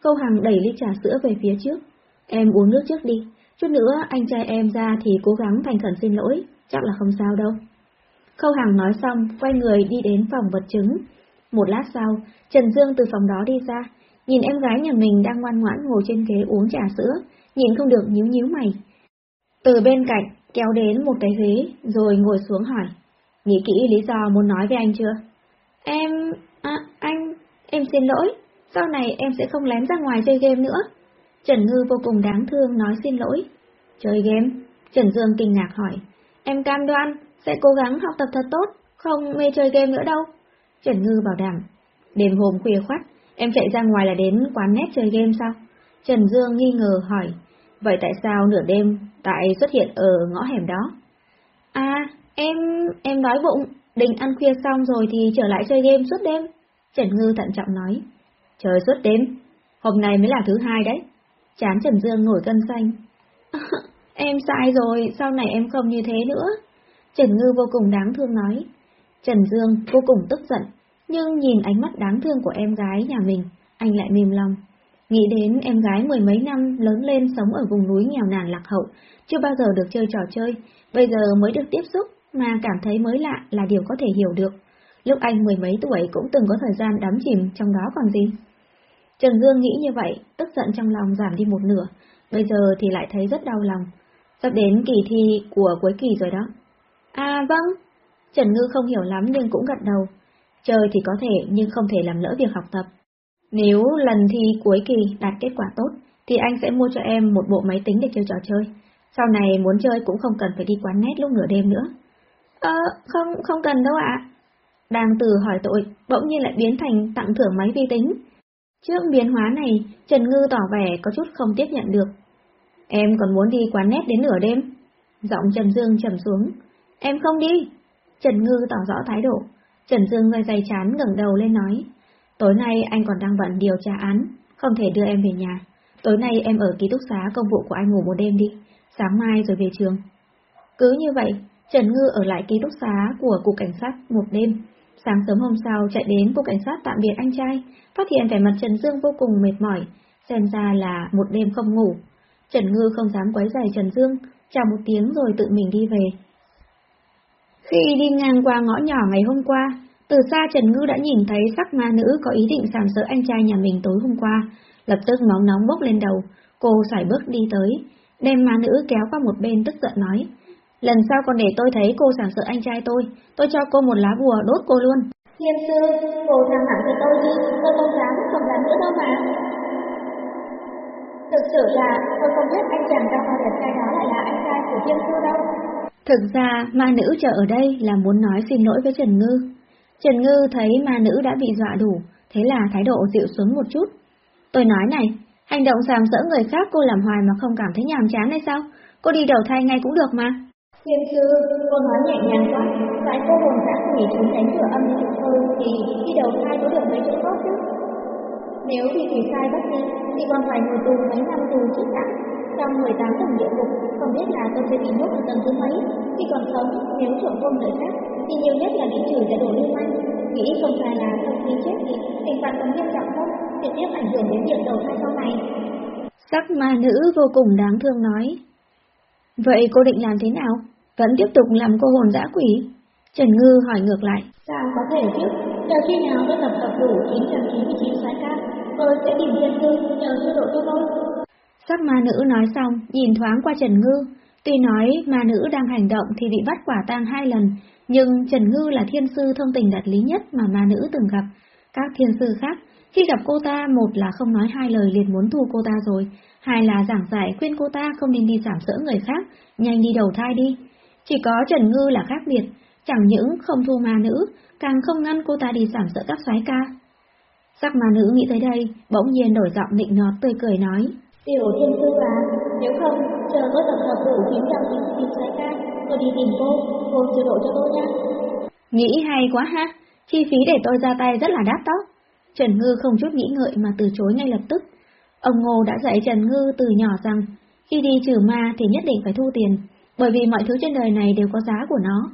Câu Hằng đẩy ly trà sữa về phía trước. Em uống nước trước đi, chút nữa anh trai em ra thì cố gắng thành khẩn xin lỗi, chắc là không sao đâu. Khâu Hằng nói xong, quay người đi đến phòng vật chứng. Một lát sau, Trần Dương từ phòng đó đi ra, nhìn em gái nhà mình đang ngoan ngoãn ngồi trên ghế uống trà sữa, nhìn không được nhíu nhíu mày. Từ bên cạnh, kéo đến một cái ghế, rồi ngồi xuống hỏi. Nghĩ kỹ lý do muốn nói với anh chưa? Em... À, anh... Em xin lỗi, sau này em sẽ không lén ra ngoài chơi game nữa. Trần Ngư vô cùng đáng thương nói xin lỗi. Chơi game? Trần Dương kinh ngạc hỏi. Em cam đoan, sẽ cố gắng học tập thật tốt, không mê chơi game nữa đâu. Trần Ngư bảo đảm. Đêm hôm khuya khoắt, em chạy ra ngoài là đến quán nét chơi game sao? Trần Dương nghi ngờ hỏi. Vậy tại sao nửa đêm tại xuất hiện ở ngõ hẻm đó? À, em... em đói bụng, định ăn khuya xong rồi thì trở lại chơi game suốt đêm. Trần Ngư thận trọng nói. Trời suốt đêm, hôm nay mới là thứ hai đấy. Chán Trần Dương nổi cân xanh. em sai rồi, sau này em không như thế nữa. Trần Ngư vô cùng đáng thương nói. Trần Dương vô cùng tức giận, nhưng nhìn ánh mắt đáng thương của em gái nhà mình, anh lại mềm lòng. Nghĩ đến em gái mười mấy năm lớn lên sống ở vùng núi nghèo nàn lạc hậu, chưa bao giờ được chơi trò chơi, bây giờ mới được tiếp xúc mà cảm thấy mới lạ là điều có thể hiểu được. Lúc anh mười mấy tuổi cũng từng có thời gian đắm chìm trong đó còn gì. Trần Dương nghĩ như vậy, tức giận trong lòng giảm đi một nửa, bây giờ thì lại thấy rất đau lòng. Sắp đến kỳ thi của cuối kỳ rồi đó. À vâng, Trần Ngư không hiểu lắm nhưng cũng gật đầu. Chơi thì có thể nhưng không thể làm lỡ việc học tập. Nếu lần thi cuối kỳ đạt kết quả tốt, thì anh sẽ mua cho em một bộ máy tính để chơi trò chơi. Sau này muốn chơi cũng không cần phải đi quán nét lúc nửa đêm nữa. Ờ, không, không cần đâu ạ. Đang từ hỏi tội, bỗng nhiên lại biến thành tặng thưởng máy vi tính. Trước biến hóa này, Trần Ngư tỏ vẻ có chút không tiếp nhận được. Em còn muốn đi quán nét đến nửa đêm. Giọng Trần Dương trầm xuống. Em không đi. Trần Ngư tỏ rõ thái độ. Trần Dương ngay dày chán ngẩng đầu lên nói. Tối nay anh còn đang bận điều tra án, không thể đưa em về nhà. Tối nay em ở ký túc xá công vụ của anh ngủ một đêm đi, sáng mai rồi về trường. Cứ như vậy, Trần Ngư ở lại ký túc xá của cục cảnh sát một đêm. Sáng sớm hôm sau chạy đến cục cảnh sát tạm biệt anh trai, phát hiện vẻ mặt Trần Dương vô cùng mệt mỏi, xem ra là một đêm không ngủ. Trần Ngư không dám quấy rầy Trần Dương, chào một tiếng rồi tự mình đi về. Khi đi ngang qua ngõ nhỏ ngày hôm qua, từ xa Trần Ngư đã nhìn thấy sắc ma nữ có ý định sàm sỡ anh trai nhà mình tối hôm qua, lập tức máu nóng bốc lên đầu, cô sải bước đi tới, đem ma nữ kéo qua một bên tức giận nói. Lần sau còn để tôi thấy cô sàm sỡ anh trai tôi, tôi cho cô một lá bùa đốt cô luôn. Thiên sư, cô tham hẳn cho tôi đi, tôi không dám, không dám nữa đâu mà. Thực sự là tôi không biết anh chàng cao cao đẹp trai đó lại là anh trai của thiên sư đâu. Thực ra, ma nữ chờ ở đây là muốn nói xin lỗi với Trần Ngư. Trần Ngư thấy ma nữ đã bị dọa đủ, thế là thái độ dịu xuống một chút. Tôi nói này, hành động sàm sỡ người khác cô làm hoài mà không cảm thấy nhàm chán hay sao? Cô đi đầu thai ngay cũng được mà. Thiên sư, cô nói nhẹ nhàng quá, tại cô hồn dã quỷ chúng đánh cửa âm tôi thì đi đầu thai có được mấy chỗ tốt chứ. Nếu bị quỷ sai bắt đi, thì còn phải ngồi tù mấy năm tù chứ đã. Trong 18 tầng địa ngục, không biết là tôi sẽ bị nhốt ở tầng thứ mấy. Khi còn sống, nếu trộm công người khác, thì nhiều nhất là bị trừ tại đồ lưu manh. Nghĩ không phải là sau khi chết thì hình phạt còn nghiêm trọng hơn, trực tiếp ảnh hưởng đến việc đầu thai sau này. Sắc ma nữ vô cùng đáng thương nói. Vậy cô định làm thế nào? Vẫn tiếp tục làm cô hồn dã quỷ? Trần Ngư hỏi ngược lại. Sao có thể chứ? Chờ khi nào tôi tập hợp đủ 999 xoái ca, tôi sẽ tìm thiên sư nhờ sư độ cho tôi. Sắc ma nữ nói xong, nhìn thoáng qua Trần Ngư. Tuy nói ma nữ đang hành động thì bị bắt quả tang hai lần, nhưng Trần Ngư là thiên sư thông tình đạt lý nhất mà ma nữ từng gặp. Các thiên sư khác, khi gặp cô ta một là không nói hai lời liền muốn thù cô ta rồi, hai là giảng giải khuyên cô ta không nên đi giảm sỡ người khác, nhanh đi đầu thai đi. Chỉ có Trần Ngư là khác biệt, chẳng những không thu ma nữ, càng không ngăn cô ta đi giảm sỡ các soái ca. Sắc ma nữ nghĩ tới đây, bỗng nhiên đổi giọng nịnh nọt tươi cười nói. Tiểu thiên sư à, nếu không, chờ tôi tập hợp đủ 999 soái ca, tôi đi tìm cô, cô sửa độ cho tôi nha. Nghĩ hay quá ha, chi phí để tôi ra tay rất là đắt đó. Trần Ngư không chút nghĩ ngợi mà từ chối ngay lập tức. Ông Ngô đã dạy Trần Ngư từ nhỏ rằng, khi đi trừ ma thì nhất định phải thu tiền, bởi vì mọi thứ trên đời này đều có giá của nó.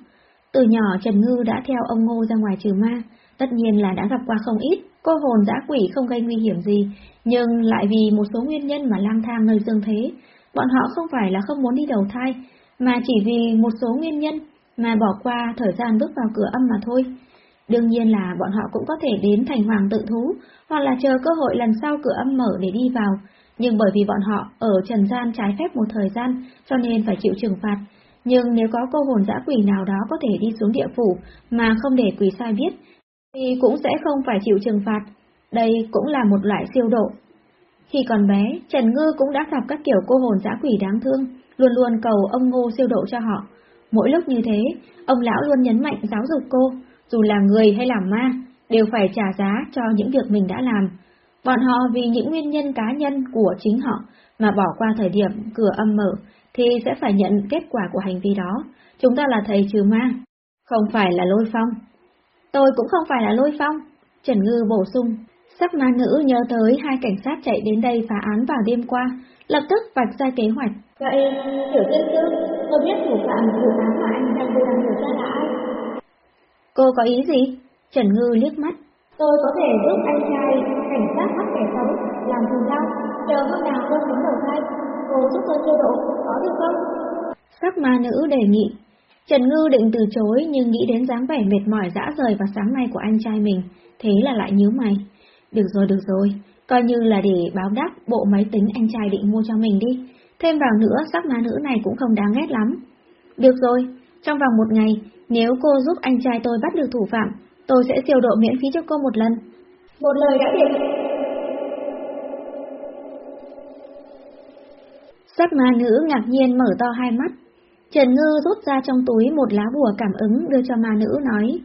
Từ nhỏ Trần Ngư đã theo ông Ngô ra ngoài trừ ma, tất nhiên là đã gặp qua không ít, cô hồn dã quỷ không gây nguy hiểm gì, nhưng lại vì một số nguyên nhân mà lang thang nơi dương thế, bọn họ không phải là không muốn đi đầu thai, mà chỉ vì một số nguyên nhân mà bỏ qua thời gian bước vào cửa âm mà thôi. Đương nhiên là bọn họ cũng có thể đến thành hoàng tự thú, hoặc là chờ cơ hội lần sau cửa âm mở để đi vào, nhưng bởi vì bọn họ ở trần gian trái phép một thời gian, cho nên phải chịu trừng phạt. Nhưng nếu có cô hồn dã quỷ nào đó có thể đi xuống địa phủ mà không để quỷ sai biết, thì cũng sẽ không phải chịu trừng phạt. Đây cũng là một loại siêu độ. Khi còn bé, Trần Ngư cũng đã gặp các kiểu cô hồn dã quỷ đáng thương, luôn luôn cầu ông Ngô siêu độ cho họ. Mỗi lúc như thế, ông lão luôn nhấn mạnh giáo dục cô, dù là người hay là ma, đều phải trả giá cho những việc mình đã làm. Bọn họ vì những nguyên nhân cá nhân của chính họ mà bỏ qua thời điểm cửa âm mở, thì sẽ phải nhận kết quả của hành vi đó. Chúng ta là thầy trừ ma, không phải là lôi phong. Tôi cũng không phải là lôi phong. Trần Ngư bổ sung, sắc ma nữ nhớ tới hai cảnh sát chạy đến đây phá án vào đêm qua, lập tức vạch ra kế hoạch. Vậy, tiểu tiên sư, tôi biết thủ phạm vụ án mà anh đang vô đang điều tra là ai. Cô có ý gì? Trần Ngư liếc mắt. Tôi có thể giúp anh trai cảnh sát bắt kẻ xấu, làm thù lao, chờ hôm nào tôi sống đầu thai, cô giúp tôi siêu độ, có được không? Sắc ma nữ đề nghị. Trần Ngư định từ chối nhưng nghĩ đến dáng vẻ mệt mỏi dã rời vào sáng nay của anh trai mình, thế là lại nhíu mày. Được rồi, được rồi, coi như là để báo đáp bộ máy tính anh trai định mua cho mình đi. Thêm vào nữa, sắc ma nữ này cũng không đáng ghét lắm. Được rồi, trong vòng một ngày, nếu cô giúp anh trai tôi bắt được thủ phạm, tôi sẽ siêu độ miễn phí cho cô một lần. Một lời đã định. Sắc ma nữ ngạc nhiên mở to hai mắt. Trần Ngư rút ra trong túi một lá bùa cảm ứng đưa cho ma nữ nói.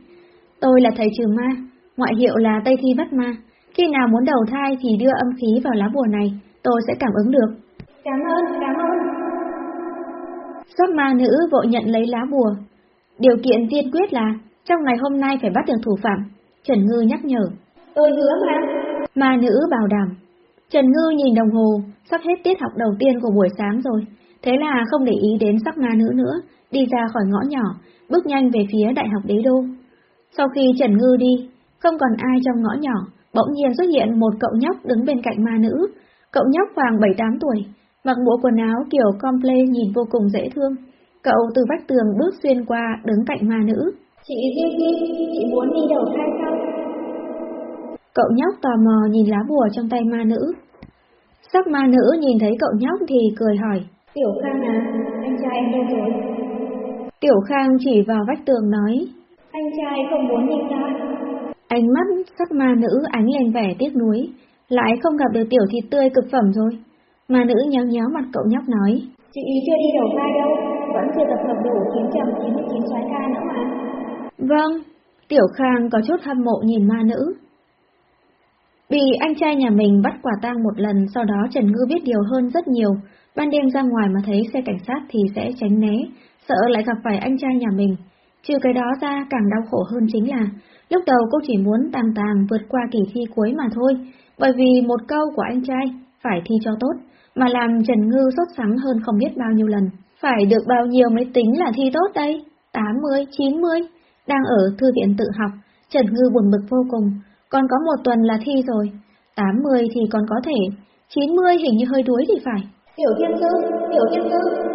Tôi là thầy trừ ma, ngoại hiệu là Tây Thi Bắt Ma. Khi nào muốn đầu thai thì đưa âm khí vào lá bùa này, tôi sẽ cảm ứng được. Cảm ơn, cảm ơn. Sắc ma nữ vội nhận lấy lá bùa. Điều kiện tiên quyết là trong ngày hôm nay phải bắt được thủ phạm. Trần Ngư nhắc nhở. Tôi hứa mà. Ma nữ bảo đảm. Trần Ngư nhìn đồng hồ, sắp hết tiết học đầu tiên của buổi sáng rồi, thế là không để ý đến sắc ma nữ nữa, đi ra khỏi ngõ nhỏ, bước nhanh về phía Đại học Đế Đô. Sau khi Trần Ngư đi, không còn ai trong ngõ nhỏ, bỗng nhiên xuất hiện một cậu nhóc đứng bên cạnh ma nữ. Cậu nhóc khoảng 7-8 tuổi, mặc bộ quần áo kiểu comple nhìn vô cùng dễ thương. Cậu từ vách tường bước xuyên qua đứng cạnh ma nữ. Chị Kim, chị muốn đi đầu thai sao? Cậu nhóc tò mò nhìn lá bùa trong tay ma nữ. Sắc ma nữ nhìn thấy cậu nhóc thì cười hỏi. Tiểu Khang à, anh trai em đâu rồi? Tiểu Khang chỉ vào vách tường nói. Anh trai không muốn đi ra. Ánh mắt sắc ma nữ ánh lên vẻ tiếc nuối, lại không gặp được tiểu thịt tươi cực phẩm rồi. Ma nữ nhéo nhéo mặt cậu nhóc nói. Chị chưa đi đầu thai đâu, vẫn chưa tập hợp đủ 999 soái ca nữa mà. Vâng, Tiểu Khang có chút hâm mộ nhìn ma nữ. Bị anh trai nhà mình bắt quả tang một lần, sau đó Trần Ngư biết điều hơn rất nhiều. Ban đêm ra ngoài mà thấy xe cảnh sát thì sẽ tránh né, sợ lại gặp phải anh trai nhà mình. Trừ cái đó ra càng đau khổ hơn chính là, lúc đầu cô chỉ muốn tàng tàng vượt qua kỳ thi cuối mà thôi, bởi vì một câu của anh trai, phải thi cho tốt, mà làm Trần Ngư sốt sắng hơn không biết bao nhiêu lần. Phải được bao nhiêu mới tính là thi tốt đây? 80, 90? Đang ở thư viện tự học, Trần Ngư buồn bực vô cùng, còn có một tuần là thi rồi. 80 thì còn có thể, 90 hình như hơi đuối thì phải. Tiểu thiên sư, tiểu thiên sư.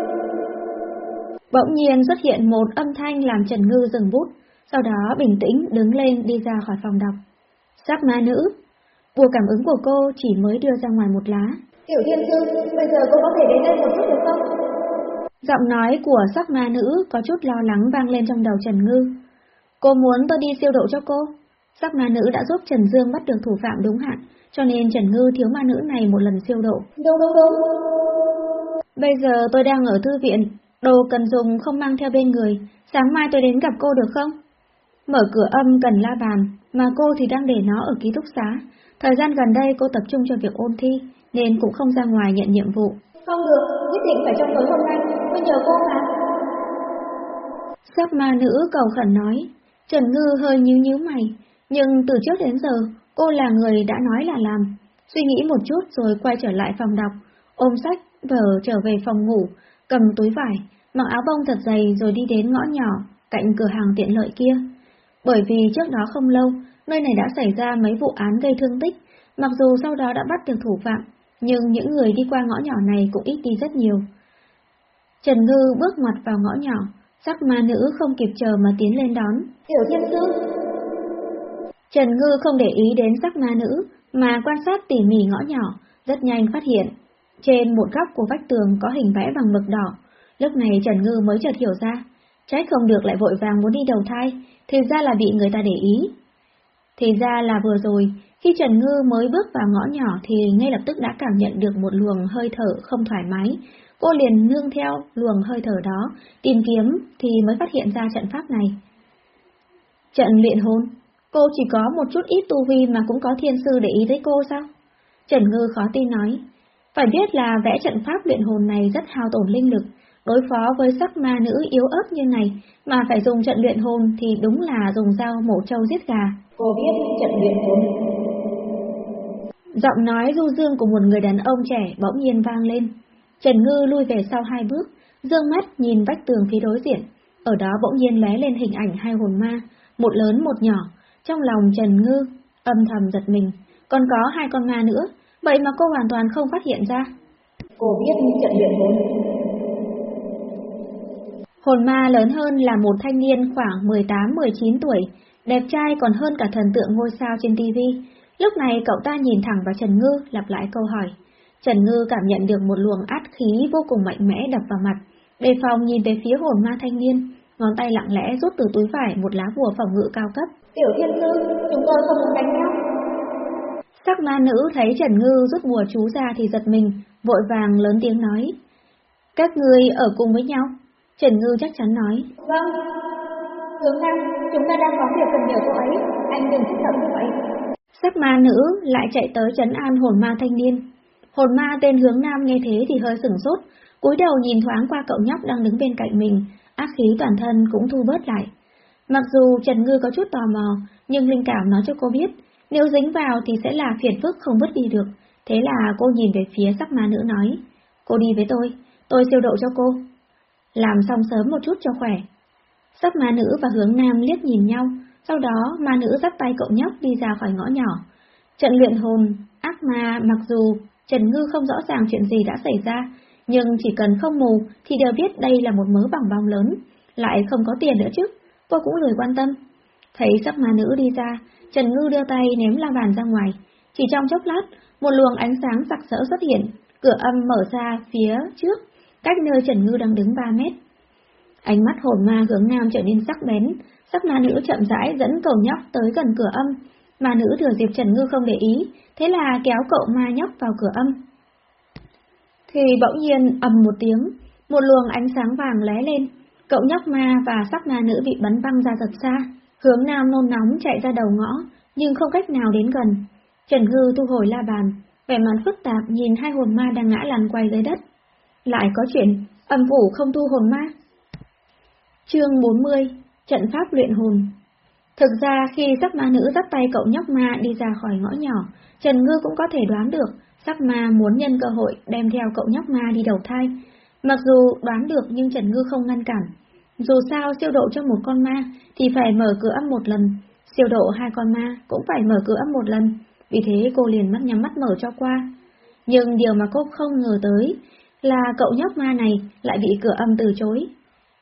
Bỗng nhiên xuất hiện một âm thanh làm Trần Ngư dừng bút, sau đó bình tĩnh đứng lên đi ra khỏi phòng đọc. Sắc ma nữ, bùa cảm ứng của cô chỉ mới đưa ra ngoài một lá. Tiểu thiên sư, bây giờ cô có thể đến đây một chút được không? Giọng nói của sắc ma nữ có chút lo lắng vang lên trong đầu Trần Ngư. Cô muốn tôi đi siêu độ cho cô? Sắc ma nữ đã giúp Trần Dương bắt được thủ phạm đúng hạn, cho nên Trần Ngư thiếu ma nữ này một lần siêu độ. Đúng đúng đúng. Bây giờ tôi đang ở thư viện, đồ cần dùng không mang theo bên người, sáng mai tôi đến gặp cô được không? Mở cửa âm cần la bàn, mà cô thì đang để nó ở ký túc xá. Thời gian gần đây cô tập trung cho việc ôn thi, nên cũng không ra ngoài nhận nhiệm vụ. Không được, nhất định phải trong tối hôm nay, bây giờ cô mà. Sắc ma nữ cầu khẩn nói, Trần Ngư hơi nhíu nhíu mày, nhưng từ trước đến giờ, cô là người đã nói là làm. Suy nghĩ một chút rồi quay trở lại phòng đọc, ôm sách, vở trở về phòng ngủ, cầm túi vải, mặc áo bông thật dày rồi đi đến ngõ nhỏ, cạnh cửa hàng tiện lợi kia. Bởi vì trước đó không lâu, nơi này đã xảy ra mấy vụ án gây thương tích, mặc dù sau đó đã bắt được thủ phạm, nhưng những người đi qua ngõ nhỏ này cũng ít đi rất nhiều. Trần Ngư bước mặt vào ngõ nhỏ, sắc ma nữ không kịp chờ mà tiến lên đón. Tiểu thiên sư. Trần Ngư không để ý đến sắc ma nữ, mà quan sát tỉ mỉ ngõ nhỏ, rất nhanh phát hiện. Trên một góc của vách tường có hình vẽ bằng mực đỏ, lúc này Trần Ngư mới chợt hiểu ra. Trách không được lại vội vàng muốn đi đầu thai, thì ra là bị người ta để ý. Thì ra là vừa rồi, khi Trần Ngư mới bước vào ngõ nhỏ thì ngay lập tức đã cảm nhận được một luồng hơi thở không thoải mái. Cô liền nương theo luồng hơi thở đó, tìm kiếm thì mới phát hiện ra trận pháp này. Trận luyện hồn, cô chỉ có một chút ít tu vi mà cũng có thiên sư để ý tới cô sao? Trần Ngư khó tin nói, phải biết là vẽ trận pháp luyện hồn này rất hao tổn linh lực, đối phó với sắc ma nữ yếu ớt như này mà phải dùng trận luyện hồn thì đúng là dùng dao mổ trâu giết gà. Cô biết trận luyện hồn. Giọng nói du dương của một người đàn ông trẻ bỗng nhiên vang lên. Trần Ngư lui về sau hai bước, dương mắt nhìn vách tường phía đối diện. Ở đó bỗng nhiên lóe lên hình ảnh hai hồn ma, một lớn một nhỏ. Trong lòng Trần Ngư âm thầm giật mình, còn có hai con ma nữa, vậy mà cô hoàn toàn không phát hiện ra. Cô biết trận luyện hồn. Hồn ma lớn hơn là một thanh niên khoảng 18-19 tuổi, đẹp trai còn hơn cả thần tượng ngôi sao trên TV. Lúc này cậu ta nhìn thẳng vào Trần Ngư, lặp lại câu hỏi. Trần Ngư cảm nhận được một luồng át khí vô cùng mạnh mẽ đập vào mặt, đề phòng nhìn về phía hồn ma thanh niên, ngón tay lặng lẽ rút từ túi vải một lá bùa phòng ngự cao cấp. Tiểu thiên sư, chúng tôi không muốn đánh nhau. Sắc ma nữ thấy Trần Ngư rút bùa chú ra thì giật mình, vội vàng lớn tiếng nói. Các người ở cùng với nhau? Trần Ngư chắc chắn nói. Vâng. Hướng Nam, chúng ta đang có việc cần nhờ cô ấy, anh đừng kích động như vậy. Sắc ma nữ lại chạy tới trấn an hồn ma thanh niên. Hồn ma tên hướng Nam nghe thế thì hơi sửng sốt, cúi đầu nhìn thoáng qua cậu nhóc đang đứng bên cạnh mình, ác khí toàn thân cũng thu bớt lại. Mặc dù Trần Ngư có chút tò mò, nhưng linh cảm nói cho cô biết, nếu dính vào thì sẽ là phiền phức không vứt đi được, Thế là cô nhìn về phía sắc ma nữ nói, cô đi với tôi, tôi siêu độ cho cô. Làm xong sớm một chút cho khỏe. Sắc ma nữ và hướng nam liếc nhìn nhau, sau đó ma nữ dắt tay cậu nhóc đi ra khỏi ngõ nhỏ. Trận luyện hồn, ác ma mặc dù Trần Ngư không rõ ràng chuyện gì đã xảy ra, nhưng chỉ cần không mù thì đều biết đây là một mớ bằng bong lớn, lại không có tiền nữa chứ, cô cũng lười quan tâm. Thấy sắc ma nữ đi ra, Trần Ngư đưa tay ném la bàn ra ngoài, chỉ trong chốc lát, một luồng ánh sáng sặc sỡ xuất hiện, cửa âm mở ra phía trước, cách nơi Trần Ngư đang đứng 3 mét. Ánh mắt hồn ma hướng nam trở nên sắc bén, sắc ma nữ chậm rãi dẫn cậu nhóc tới gần cửa âm, ma nữ thừa dịp Trần Ngư không để ý, thế là kéo cậu ma nhóc vào cửa âm. Thì bỗng nhiên ầm một tiếng, một luồng ánh sáng vàng lóe lên, cậu nhóc ma và sắc ma nữ bị bắn văng ra thật xa, hướng nam nôn nóng chạy ra đầu ngõ, nhưng không cách nào đến gần. Trần Ngư thu hồi la bàn, vẻ mặt phức tạp nhìn hai hồn ma đang ngã lăn quay dưới đất. Lại có chuyện, âm phủ không thu hồn ma. Chương 40 Trận pháp luyện hồn Thực ra khi sắc ma nữ dắt tay cậu nhóc ma đi ra khỏi ngõ nhỏ, Trần Ngư cũng có thể đoán được sắc ma muốn nhân cơ hội đem theo cậu nhóc ma đi đầu thai. Mặc dù đoán được nhưng Trần Ngư không ngăn cản. Dù sao siêu độ cho một con ma thì phải mở cửa âm một lần, siêu độ hai con ma cũng phải mở cửa âm một lần, vì thế cô liền mắt nhắm mắt mở cho qua. Nhưng điều mà cô không ngờ tới là cậu nhóc ma này lại bị cửa âm từ chối.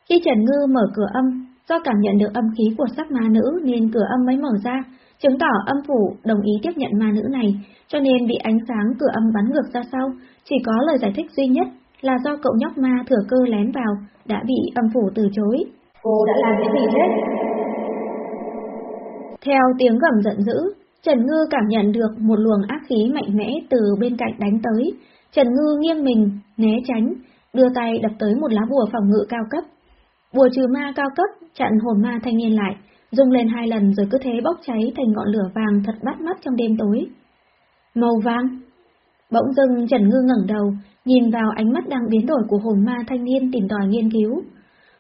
Khi Trần Ngư mở cửa âm, Do cảm nhận được âm khí của sắc ma nữ nên cửa âm mới mở ra, chứng tỏ âm phủ đồng ý tiếp nhận ma nữ này, cho nên bị ánh sáng cửa âm bắn ngược ra sau, chỉ có lời giải thích duy nhất là do cậu nhóc ma thừa cơ lén vào, đã bị âm phủ từ chối. Cô đã làm cái gì thế? Theo tiếng gầm giận dữ, Trần Ngư cảm nhận được một luồng ác khí mạnh mẽ từ bên cạnh đánh tới. Trần Ngư nghiêng mình, né tránh, đưa tay đập tới một lá bùa phòng ngự cao cấp. Bùa trừ ma cao cấp chặn hồn ma thanh niên lại, dùng lên hai lần rồi cứ thế bốc cháy thành ngọn lửa vàng thật bắt mắt trong đêm tối. Màu vàng! Bỗng dưng Trần Ngư ngẩng đầu, nhìn vào ánh mắt đang biến đổi của hồn ma thanh niên tìm tòi nghiên cứu.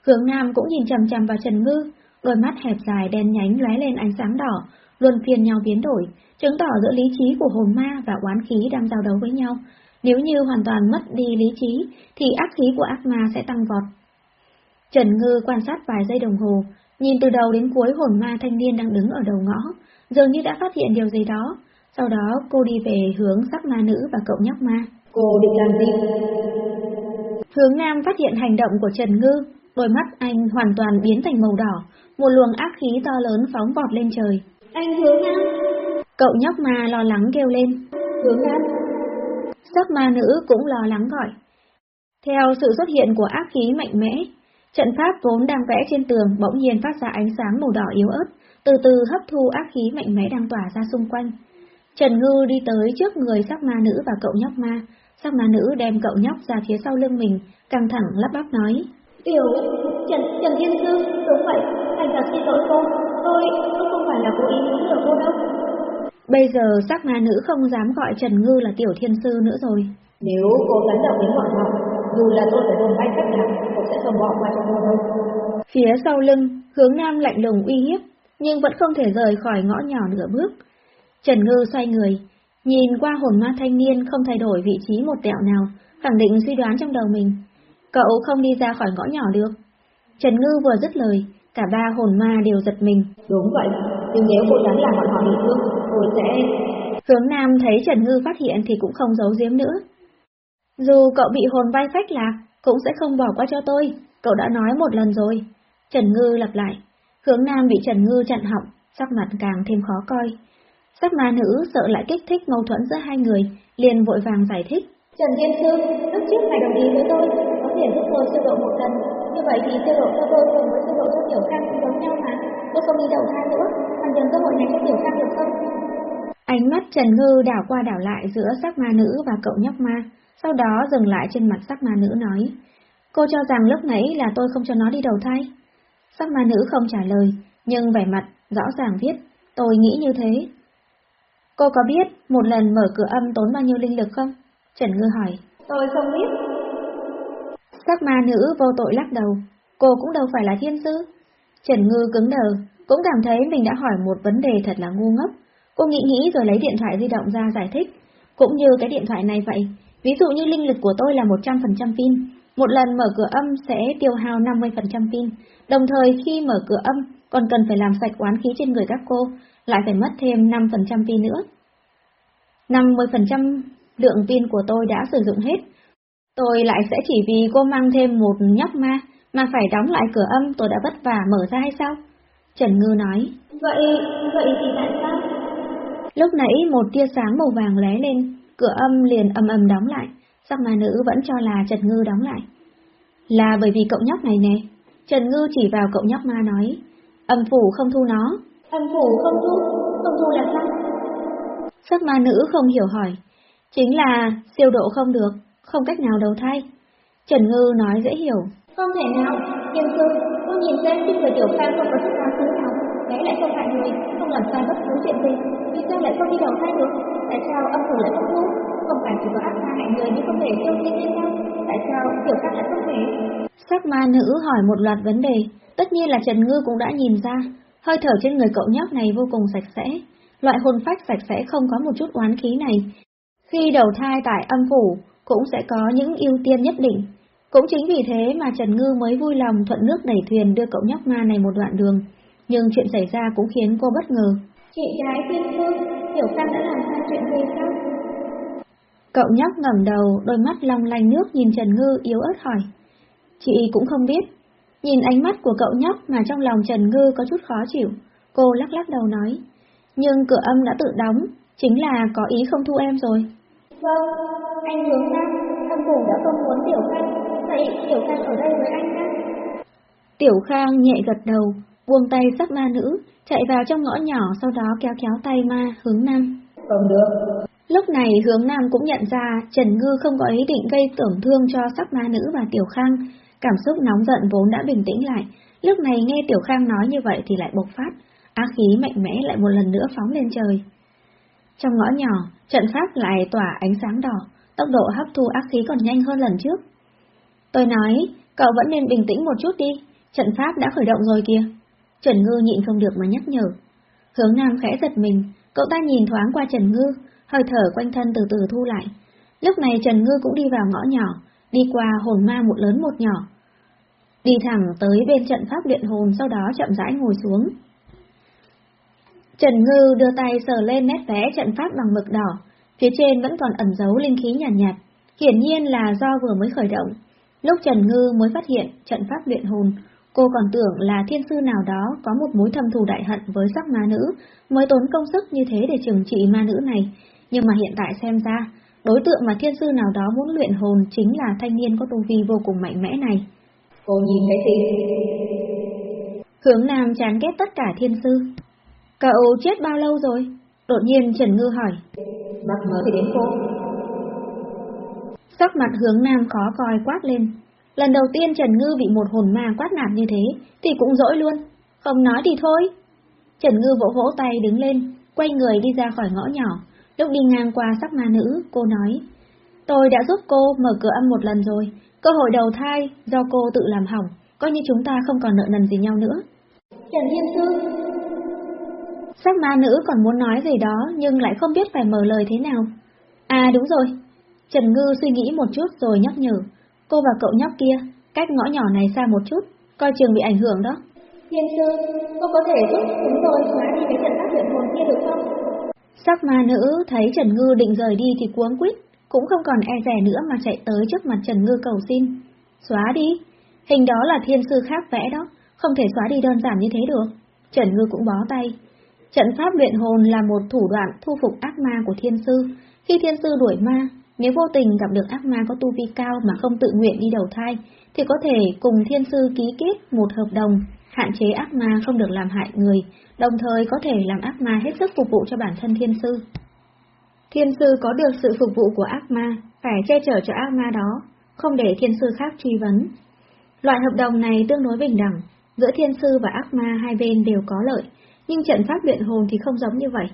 Hướng Nam cũng nhìn chằm chằm vào Trần Ngư, đôi mắt hẹp dài đen nhánh lóe lên ánh sáng đỏ, luôn phiền nhau biến đổi, chứng tỏ giữa lý trí của hồn ma và oán khí đang giao đấu với nhau. Nếu như hoàn toàn mất đi lý trí, thì ác khí của ác ma sẽ tăng vọt, Trần Ngư quan sát vài giây đồng hồ, nhìn từ đầu đến cuối hồn ma thanh niên đang đứng ở đầu ngõ, dường như đã phát hiện điều gì đó. Sau đó cô đi về hướng sắc ma nữ và cậu nhóc ma. Cô định làm gì? Hướng Nam phát hiện hành động của Trần Ngư, đôi mắt anh hoàn toàn biến thành màu đỏ, một luồng ác khí to lớn phóng vọt lên trời. Anh Hướng Nam! Cậu nhóc ma lo lắng kêu lên. Hướng Nam! Sắc ma nữ cũng lo lắng gọi. Theo sự xuất hiện của ác khí mạnh mẽ, Trận pháp vốn đang vẽ trên tường bỗng nhiên phát ra ánh sáng màu đỏ yếu ớt, từ từ hấp thu ác khí mạnh mẽ đang tỏa ra xung quanh. Trần Ngư đi tới trước người sắc ma nữ và cậu nhóc ma, sắc ma nữ đem cậu nhóc ra phía sau lưng mình, căng thẳng lắp bắp nói. Tiểu, Trần, Trần Thiên Sư, đúng vậy, thành thật xin lỗi cô, tôi, tôi không phải là cố ý muốn lừa cô đâu. Bây giờ sắc ma nữ không dám gọi Trần Ngư là Tiểu Thiên Sư nữa rồi. Nếu cô tấn động đến bọn họ, dù là tôi phải bay cách nào, tôi sẽ không bỏ qua cho cô đâu. Phía sau lưng, hướng nam lạnh lùng uy hiếp, nhưng vẫn không thể rời khỏi ngõ nhỏ nửa bước. Trần Ngư xoay người, nhìn qua hồn ma thanh niên không thay đổi vị trí một tẹo nào, khẳng định suy đoán trong đầu mình. Cậu không đi ra khỏi ngõ nhỏ được. Trần Ngư vừa dứt lời, cả ba hồn ma đều giật mình. Đúng vậy, nhưng nếu cô dám làm bọn họ bị thương, tôi sẽ... Hướng Nam thấy Trần Ngư phát hiện thì cũng không giấu giếm nữa, dù cậu bị hồn bay phách lạc, cũng sẽ không bỏ qua cho tôi, cậu đã nói một lần rồi. Trần Ngư lặp lại, hướng nam bị Trần Ngư chặn họng, sắc mặt càng thêm khó coi. Sắc ma nữ sợ lại kích thích mâu thuẫn giữa hai người, liền vội vàng giải thích. Trần Thiên Sư, lúc trước phải đồng ý với tôi, có thể giúp tôi siêu độ một lần, như vậy thì siêu độ cho tôi cùng với siêu độ cho Tiểu Khang cũng giống nhau mà, tôi không đi đầu thai nữa, hoàn nhường cơ hội này cho Tiểu Khang được không? Ánh mắt Trần Ngư đảo qua đảo lại giữa sắc ma nữ và cậu nhóc ma, sau đó dừng lại trên mặt sắc ma nữ nói, cô cho rằng lúc nãy là tôi không cho nó đi đầu thai. Sắc ma nữ không trả lời, nhưng vẻ mặt rõ ràng viết, tôi nghĩ như thế. Cô có biết một lần mở cửa âm tốn bao nhiêu linh lực không? Trần Ngư hỏi. Tôi không biết. Sắc ma nữ vô tội lắc đầu, cô cũng đâu phải là thiên sư. Trần Ngư cứng đờ, cũng cảm thấy mình đã hỏi một vấn đề thật là ngu ngốc. Cô nghĩ nghĩ rồi lấy điện thoại di động ra giải thích. Cũng như cái điện thoại này vậy, ví dụ như linh lực của tôi là 100% pin, một lần mở cửa âm sẽ tiêu hao 50% pin, đồng thời khi mở cửa âm còn cần phải làm sạch oán khí trên người các cô, lại phải mất thêm 5% pin nữa. 50% lượng pin của tôi đã sử dụng hết. Tôi lại sẽ chỉ vì cô mang thêm một nhóc ma mà phải đóng lại cửa âm tôi đã vất vả mở ra hay sao? Trần Ngư nói. Vậy, vậy thì tại sao? Lúc nãy một tia sáng màu vàng lóe lên, cửa âm liền âm âm đóng lại, sắc ma nữ vẫn cho là Trần Ngư đóng lại. Là bởi vì cậu nhóc này nè, Trần Ngư chỉ vào cậu nhóc ma nói, âm phủ không thu nó. Âm phủ không thu, không thu là sao? Sắc ma nữ không hiểu hỏi, chính là siêu độ không được, không cách nào đầu thai. Trần Ngư nói dễ hiểu. Không thể nào, nhưng sư, cô nhìn xem trên người tiểu khang không có chút nào thứ nào, bé lại không hại người, không làm sai bất cứ chuyện gì, vì sao lại không đi đầu thai được? Tại sao âm phủ lại không hút? Không phải chỉ có ác ma hại người nhưng không thể tiêu diệt hay sao? Tại sao tiểu khác lại không thể? Sắc ma nữ hỏi một loạt vấn đề, tất nhiên là Trần Ngư cũng đã nhìn ra, hơi thở trên người cậu nhóc này vô cùng sạch sẽ, loại hồn phách sạch sẽ không có một chút oán khí này. Khi đầu thai tại âm phủ, cũng sẽ có những ưu tiên nhất định. Cũng chính vì thế mà Trần Ngư mới vui lòng thuận nước đẩy thuyền đưa cậu nhóc ma này một đoạn đường. Nhưng chuyện xảy ra cũng khiến cô bất ngờ. Chị gái thiên phương, Tiểu Khang đã làm sai chuyện gì sao? Cậu nhóc ngẩng đầu, đôi mắt long lanh nước nhìn Trần Ngư yếu ớt hỏi. Chị cũng không biết. Nhìn ánh mắt của cậu nhóc mà trong lòng Trần Ngư có chút khó chịu. Cô lắc lắc đầu nói. Nhưng cửa âm đã tự đóng, chính là có ý không thu em rồi. Vâng, anh hướng Nam, âm phủ đã không muốn Tiểu Khang, vậy Tiểu Khang ở đây với anh nhé. Tiểu Khang nhẹ gật đầu, buông tay sắc ma nữ, chạy vào trong ngõ nhỏ sau đó kéo kéo tay ma hướng Nam. Không được. Lúc này hướng Nam cũng nhận ra Trần Ngư không có ý định gây tổn thương cho sắc ma nữ và Tiểu Khang, cảm xúc nóng giận vốn đã bình tĩnh lại, lúc này nghe Tiểu Khang nói như vậy thì lại bộc phát, ác khí mạnh mẽ lại một lần nữa phóng lên trời. Trong ngõ nhỏ, trận pháp lại tỏa ánh sáng đỏ, tốc độ hấp thu ác khí còn nhanh hơn lần trước. Tôi nói, cậu vẫn nên bình tĩnh một chút đi, trận pháp đã khởi động rồi kìa. Trần Ngư nhịn không được mà nhắc nhở. Hướng Nam khẽ giật mình, cậu ta nhìn thoáng qua Trần Ngư, hơi thở quanh thân từ từ thu lại. Lúc này Trần Ngư cũng đi vào ngõ nhỏ, đi qua hồn ma một lớn một nhỏ. Đi thẳng tới bên trận pháp luyện hồn sau đó chậm rãi ngồi xuống. Trần Ngư đưa tay sờ lên nét vẽ trận pháp bằng mực đỏ, phía trên vẫn còn ẩn giấu linh khí nhàn nhạt, nhạt, hiển nhiên là do vừa mới khởi động. Lúc Trần Ngư mới phát hiện trận pháp luyện hồn, cô còn tưởng là thiên sư nào đó có một mối thâm thù đại hận với sắc ma nữ, mới tốn công sức như thế để trừng trị ma nữ này, nhưng mà hiện tại xem ra, đối tượng mà thiên sư nào đó muốn luyện hồn chính là thanh niên có tu vi vô cùng mạnh mẽ này. Cô nhìn thấy gì? Hướng Nam chán ghét tất cả thiên sư. Cậu chết bao lâu rồi? Đột nhiên Trần Ngư hỏi. Bắt ngờ thì đến cô. Sắc mặt hướng Nam khó coi quát lên. Lần đầu tiên Trần Ngư bị một hồn ma quát nạt như thế, thì cũng dỗi luôn. Không nói thì thôi. Trần Ngư vỗ vỗ tay đứng lên, quay người đi ra khỏi ngõ nhỏ. Lúc đi ngang qua sắc ma nữ, cô nói. Tôi đã giúp cô mở cửa âm một lần rồi, cơ hội đầu thai do cô tự làm hỏng, coi như chúng ta không còn nợ nần gì nhau nữa. Trần Thiên Sư, Sắc ma nữ còn muốn nói gì đó nhưng lại không biết phải mở lời thế nào. À đúng rồi. Trần Ngư suy nghĩ một chút rồi nhắc nhở. Cô và cậu nhóc kia, cách ngõ nhỏ này xa một chút, coi trường bị ảnh hưởng đó. Thiên sư, cô có thể giúp chúng tôi xóa đi cái trận pháp luyện hồn kia được không? Sắc ma nữ thấy Trần Ngư định rời đi thì cuống quýt, cũng không còn e rẻ nữa mà chạy tới trước mặt Trần Ngư cầu xin. Xóa đi. Hình đó là thiên sư khác vẽ đó, không thể xóa đi đơn giản như thế được. Trần Ngư cũng bó tay. Trận pháp luyện hồn là một thủ đoạn thu phục ác ma của thiên sư. Khi thiên sư đuổi ma, nếu vô tình gặp được ác ma có tu vi cao mà không tự nguyện đi đầu thai, thì có thể cùng thiên sư ký kết một hợp đồng, hạn chế ác ma không được làm hại người, đồng thời có thể làm ác ma hết sức phục vụ cho bản thân thiên sư. Thiên sư có được sự phục vụ của ác ma, phải che chở cho ác ma đó, không để thiên sư khác truy vấn. Loại hợp đồng này tương đối bình đẳng, giữa thiên sư và ác ma hai bên đều có lợi, nhưng trận pháp luyện hồn thì không giống như vậy.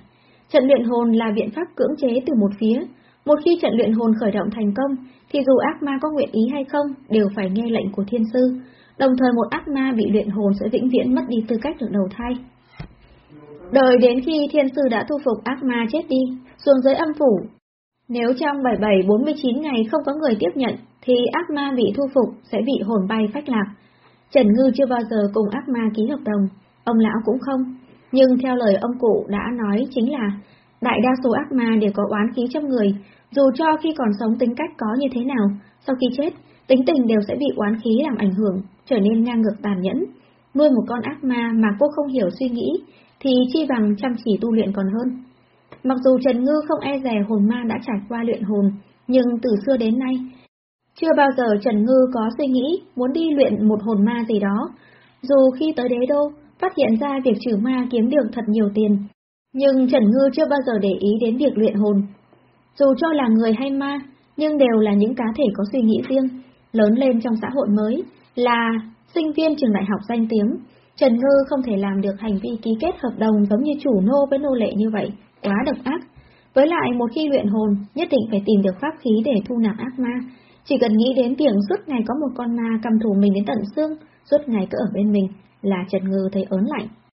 Trận luyện hồn là biện pháp cưỡng chế từ một phía. Một khi trận luyện hồn khởi động thành công, thì dù ác ma có nguyện ý hay không, đều phải nghe lệnh của thiên sư. Đồng thời một ác ma bị luyện hồn sẽ vĩnh viễn mất đi tư cách được đầu thai. Đợi đến khi thiên sư đã thu phục ác ma chết đi, xuống dưới âm phủ. Nếu trong 77-49 ngày không có người tiếp nhận, thì ác ma bị thu phục sẽ bị hồn bay phách lạc. Trần Ngư chưa bao giờ cùng ác ma ký hợp đồng, ông lão cũng không. Nhưng theo lời ông cụ đã nói chính là, đại đa số ác ma đều có oán khí trong người, dù cho khi còn sống tính cách có như thế nào, sau khi chết, tính tình đều sẽ bị oán khí làm ảnh hưởng, trở nên ngang ngược tàn nhẫn. Nuôi một con ác ma mà cô không hiểu suy nghĩ, thì chi bằng chăm chỉ tu luyện còn hơn. Mặc dù Trần Ngư không e rè hồn ma đã trải qua luyện hồn, nhưng từ xưa đến nay, chưa bao giờ Trần Ngư có suy nghĩ muốn đi luyện một hồn ma gì đó. Dù khi tới đế đô, phát hiện ra việc trừ ma kiếm được thật nhiều tiền, nhưng Trần Ngư chưa bao giờ để ý đến việc luyện hồn. Dù cho là người hay ma, nhưng đều là những cá thể có suy nghĩ riêng, lớn lên trong xã hội mới, là sinh viên trường đại học danh tiếng. Trần Ngư không thể làm được hành vi ký kết hợp đồng giống như chủ nô với nô lệ như vậy, quá độc ác. Với lại một khi luyện hồn, nhất định phải tìm được pháp khí để thu nạp ác ma. Chỉ cần nghĩ đến việc suốt ngày có một con ma cầm thủ mình đến tận xương, suốt ngày cứ ở bên mình, là Trần Ngư thấy ớn lạnh.